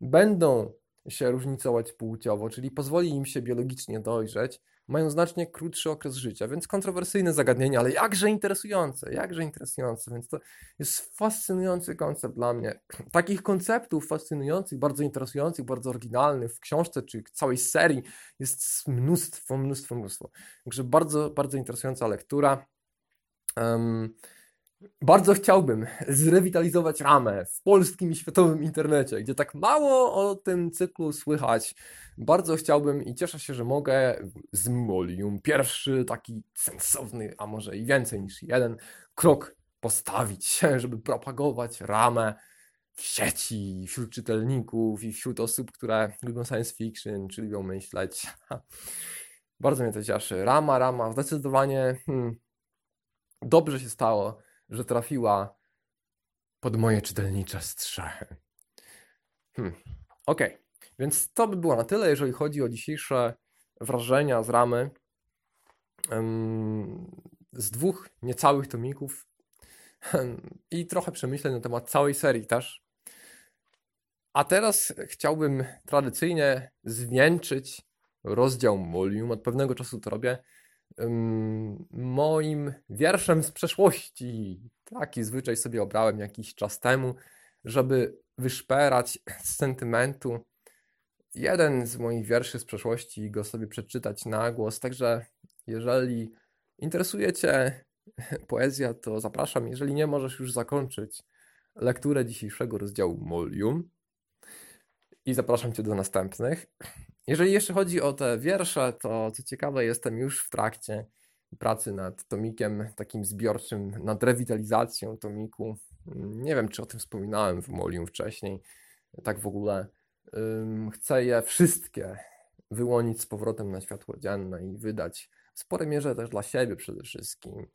będą się różnicować płciowo, czyli pozwoli im się biologicznie dojrzeć, mają znacznie krótszy okres życia, więc kontrowersyjne zagadnienie, ale jakże interesujące, jakże interesujące, więc to jest fascynujący koncept dla mnie. Takich konceptów fascynujących, bardzo interesujących, bardzo oryginalnych w książce czy całej serii jest mnóstwo, mnóstwo, mnóstwo. Także bardzo, bardzo interesująca lektura. Um, bardzo chciałbym zrewitalizować ramę w polskim i światowym internecie, gdzie tak mało o tym cyklu słychać. Bardzo chciałbym i cieszę się, że mogę z Molium pierwszy taki sensowny, a może i więcej niż jeden krok postawić, żeby propagować ramę w sieci, wśród czytelników i wśród osób, które lubią science fiction, czy lubią myśleć. Bardzo mnie to cieszy. Rama, rama, zdecydowanie hmm, dobrze się stało że trafiła pod moje czytelnicze strzechy. Hmm. Okej, okay. więc to by było na tyle, jeżeli chodzi o dzisiejsze wrażenia z ramy. Z dwóch niecałych tomików i trochę przemyśleń na temat całej serii też. A teraz chciałbym tradycyjnie zwieńczyć rozdział Molium. Od pewnego czasu to robię moim wierszem z przeszłości. Taki zwyczaj sobie obrałem jakiś czas temu, żeby wyszperać z sentymentu jeden z moich wierszy z przeszłości i go sobie przeczytać na głos. Także jeżeli interesuje Cię poezja, to zapraszam. Jeżeli nie, możesz już zakończyć lekturę dzisiejszego rozdziału Molium i zapraszam Cię do następnych. Jeżeli jeszcze chodzi o te wiersze, to co ciekawe, jestem już w trakcie pracy nad tomikiem takim zbiorczym, nad rewitalizacją tomiku. Nie wiem, czy o tym wspominałem w Molium wcześniej. Tak w ogóle chcę je wszystkie wyłonić z powrotem na światło dzienne i wydać w sporej mierze też dla siebie przede wszystkim.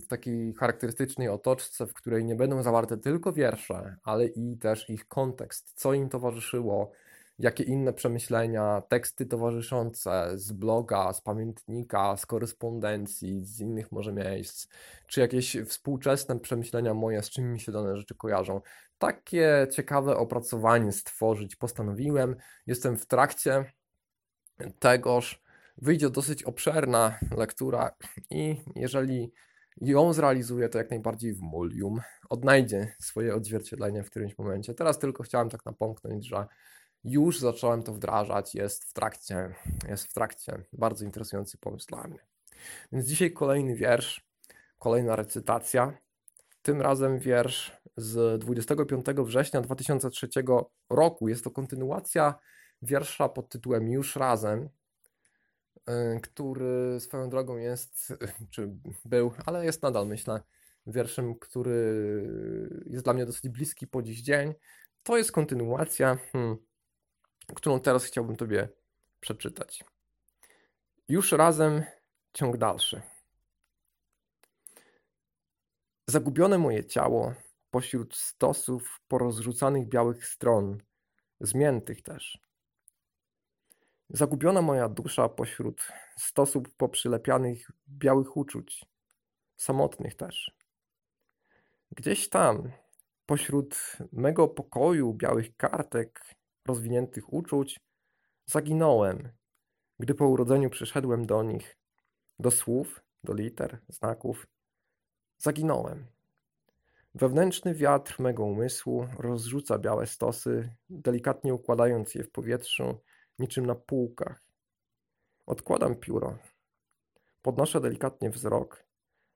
w takiej charakterystycznej otoczce, w której nie będą zawarte tylko wiersze, ale i też ich kontekst, co im towarzyszyło, jakie inne przemyślenia, teksty towarzyszące z bloga, z pamiętnika, z korespondencji, z innych może miejsc, czy jakieś współczesne przemyślenia moje, z czym mi się dane rzeczy kojarzą. Takie ciekawe opracowanie stworzyć postanowiłem. Jestem w trakcie tegoż. Wyjdzie dosyć obszerna lektura i jeżeli ją zrealizuję, to jak najbardziej w Mulium odnajdzie swoje odzwierciedlenie w którymś momencie. Teraz tylko chciałem tak napomknąć, że już zacząłem to wdrażać, jest w trakcie, jest w trakcie. Bardzo interesujący pomysł dla mnie. Więc dzisiaj kolejny wiersz. Kolejna recytacja. Tym razem wiersz z 25 września 2003 roku. Jest to kontynuacja wiersza pod tytułem Już razem, y, który swoją drogą jest, czy był, ale jest nadal, myślę, wierszem, który jest dla mnie dosyć bliski po dziś dzień. To jest kontynuacja, hmm, którą teraz chciałbym Tobie przeczytać. Już razem ciąg dalszy. Zagubione moje ciało pośród stosów porozrzucanych białych stron, zmiętych też. Zagubiona moja dusza pośród stosów poprzylepianych białych uczuć, samotnych też. Gdzieś tam, pośród mego pokoju białych kartek, rozwiniętych uczuć, zaginąłem, gdy po urodzeniu przyszedłem do nich, do słów, do liter, znaków. Zaginąłem. Wewnętrzny wiatr mego umysłu rozrzuca białe stosy, delikatnie układając je w powietrzu, niczym na półkach. Odkładam pióro. Podnoszę delikatnie wzrok,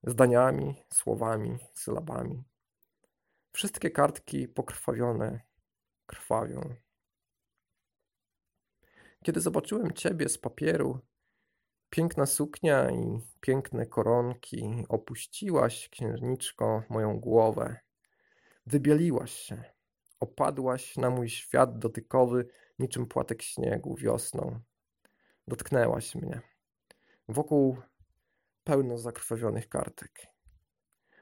zdaniami, słowami, sylabami. Wszystkie kartki pokrwawione krwawią. Kiedy zobaczyłem ciebie z papieru, piękna suknia i piękne koronki, opuściłaś, księżniczko, moją głowę. Wybieliłaś się, opadłaś na mój świat dotykowy, niczym płatek śniegu wiosną. Dotknęłaś mnie. Wokół pełno zakrwawionych kartek.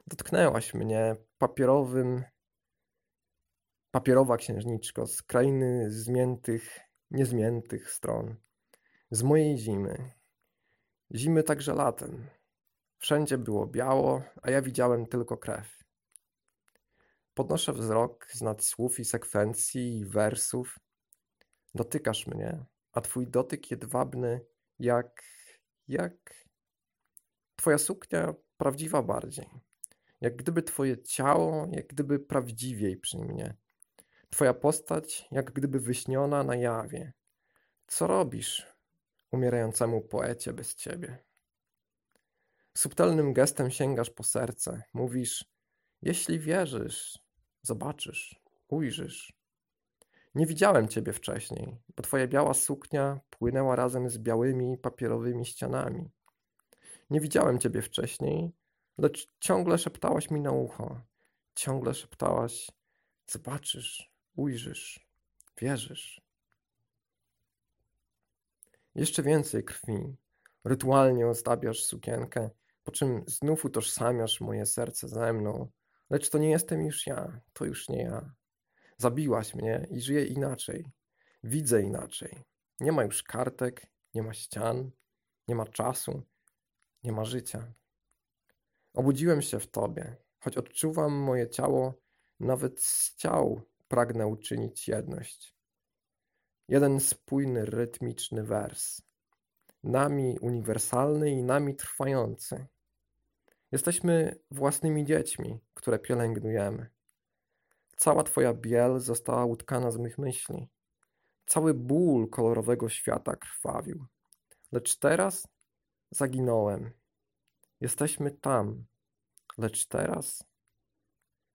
Dotknęłaś mnie papierowym, papierowa księżniczko z krainy zmiętych, niezmiętych stron. Z mojej zimy. Zimy także latem. Wszędzie było biało, a ja widziałem tylko krew. Podnoszę wzrok z nad słów i sekwencji i wersów. Dotykasz mnie, a twój dotyk jedwabny jak, jak Twoja suknia prawdziwa bardziej. Jak gdyby Twoje ciało, jak gdyby prawdziwiej przy mnie. Twoja postać, jak gdyby wyśniona na jawie. Co robisz umierającemu poecie bez Ciebie? Subtelnym gestem sięgasz po serce. Mówisz, jeśli wierzysz, zobaczysz, ujrzysz. Nie widziałem Ciebie wcześniej, bo Twoja biała suknia płynęła razem z białymi papierowymi ścianami. Nie widziałem ciebie wcześniej, lecz ciągle szeptałaś mi na ucho. Ciągle szeptałaś: Zobaczysz, ujrzysz, wierzysz. Jeszcze więcej krwi. Rytualnie ozdabiasz sukienkę, po czym znów utożsamiasz moje serce ze mną. Lecz to nie jestem już ja, to już nie ja. Zabiłaś mnie i żyję inaczej. Widzę inaczej. Nie ma już kartek, nie ma ścian, nie ma czasu, nie ma życia. Obudziłem się w Tobie, choć odczuwam moje ciało, nawet z ciał pragnę uczynić jedność. Jeden spójny, rytmiczny wers, nami uniwersalny i nami trwający. Jesteśmy własnymi dziećmi, które pielęgnujemy. Cała Twoja biel została utkana z mych myśli. Cały ból kolorowego świata krwawił. Lecz teraz Zaginąłem. Jesteśmy tam. Lecz teraz?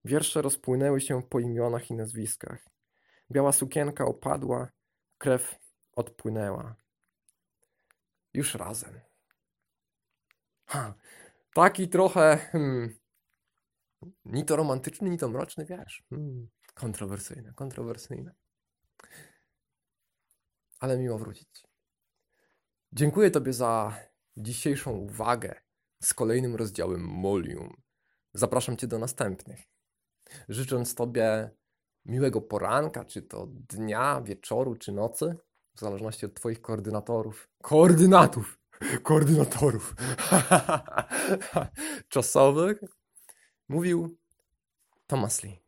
Wiersze rozpłynęły się po imionach i nazwiskach. Biała sukienka opadła, krew odpłynęła. Już razem. Ha, taki trochę hmm, ni to romantyczny, ni to mroczny wiersz. Hmm, kontrowersyjny, kontrowersyjny. Ale miło wrócić. Dziękuję Tobie za dzisiejszą uwagę z kolejnym rozdziałem Molium. Zapraszam Cię do następnych. Życząc Tobie miłego poranka, czy to dnia, wieczoru, czy nocy, w zależności od Twoich koordynatorów. Koordynatów! Koordynatorów! Czasowych. Mówił Thomas Lee.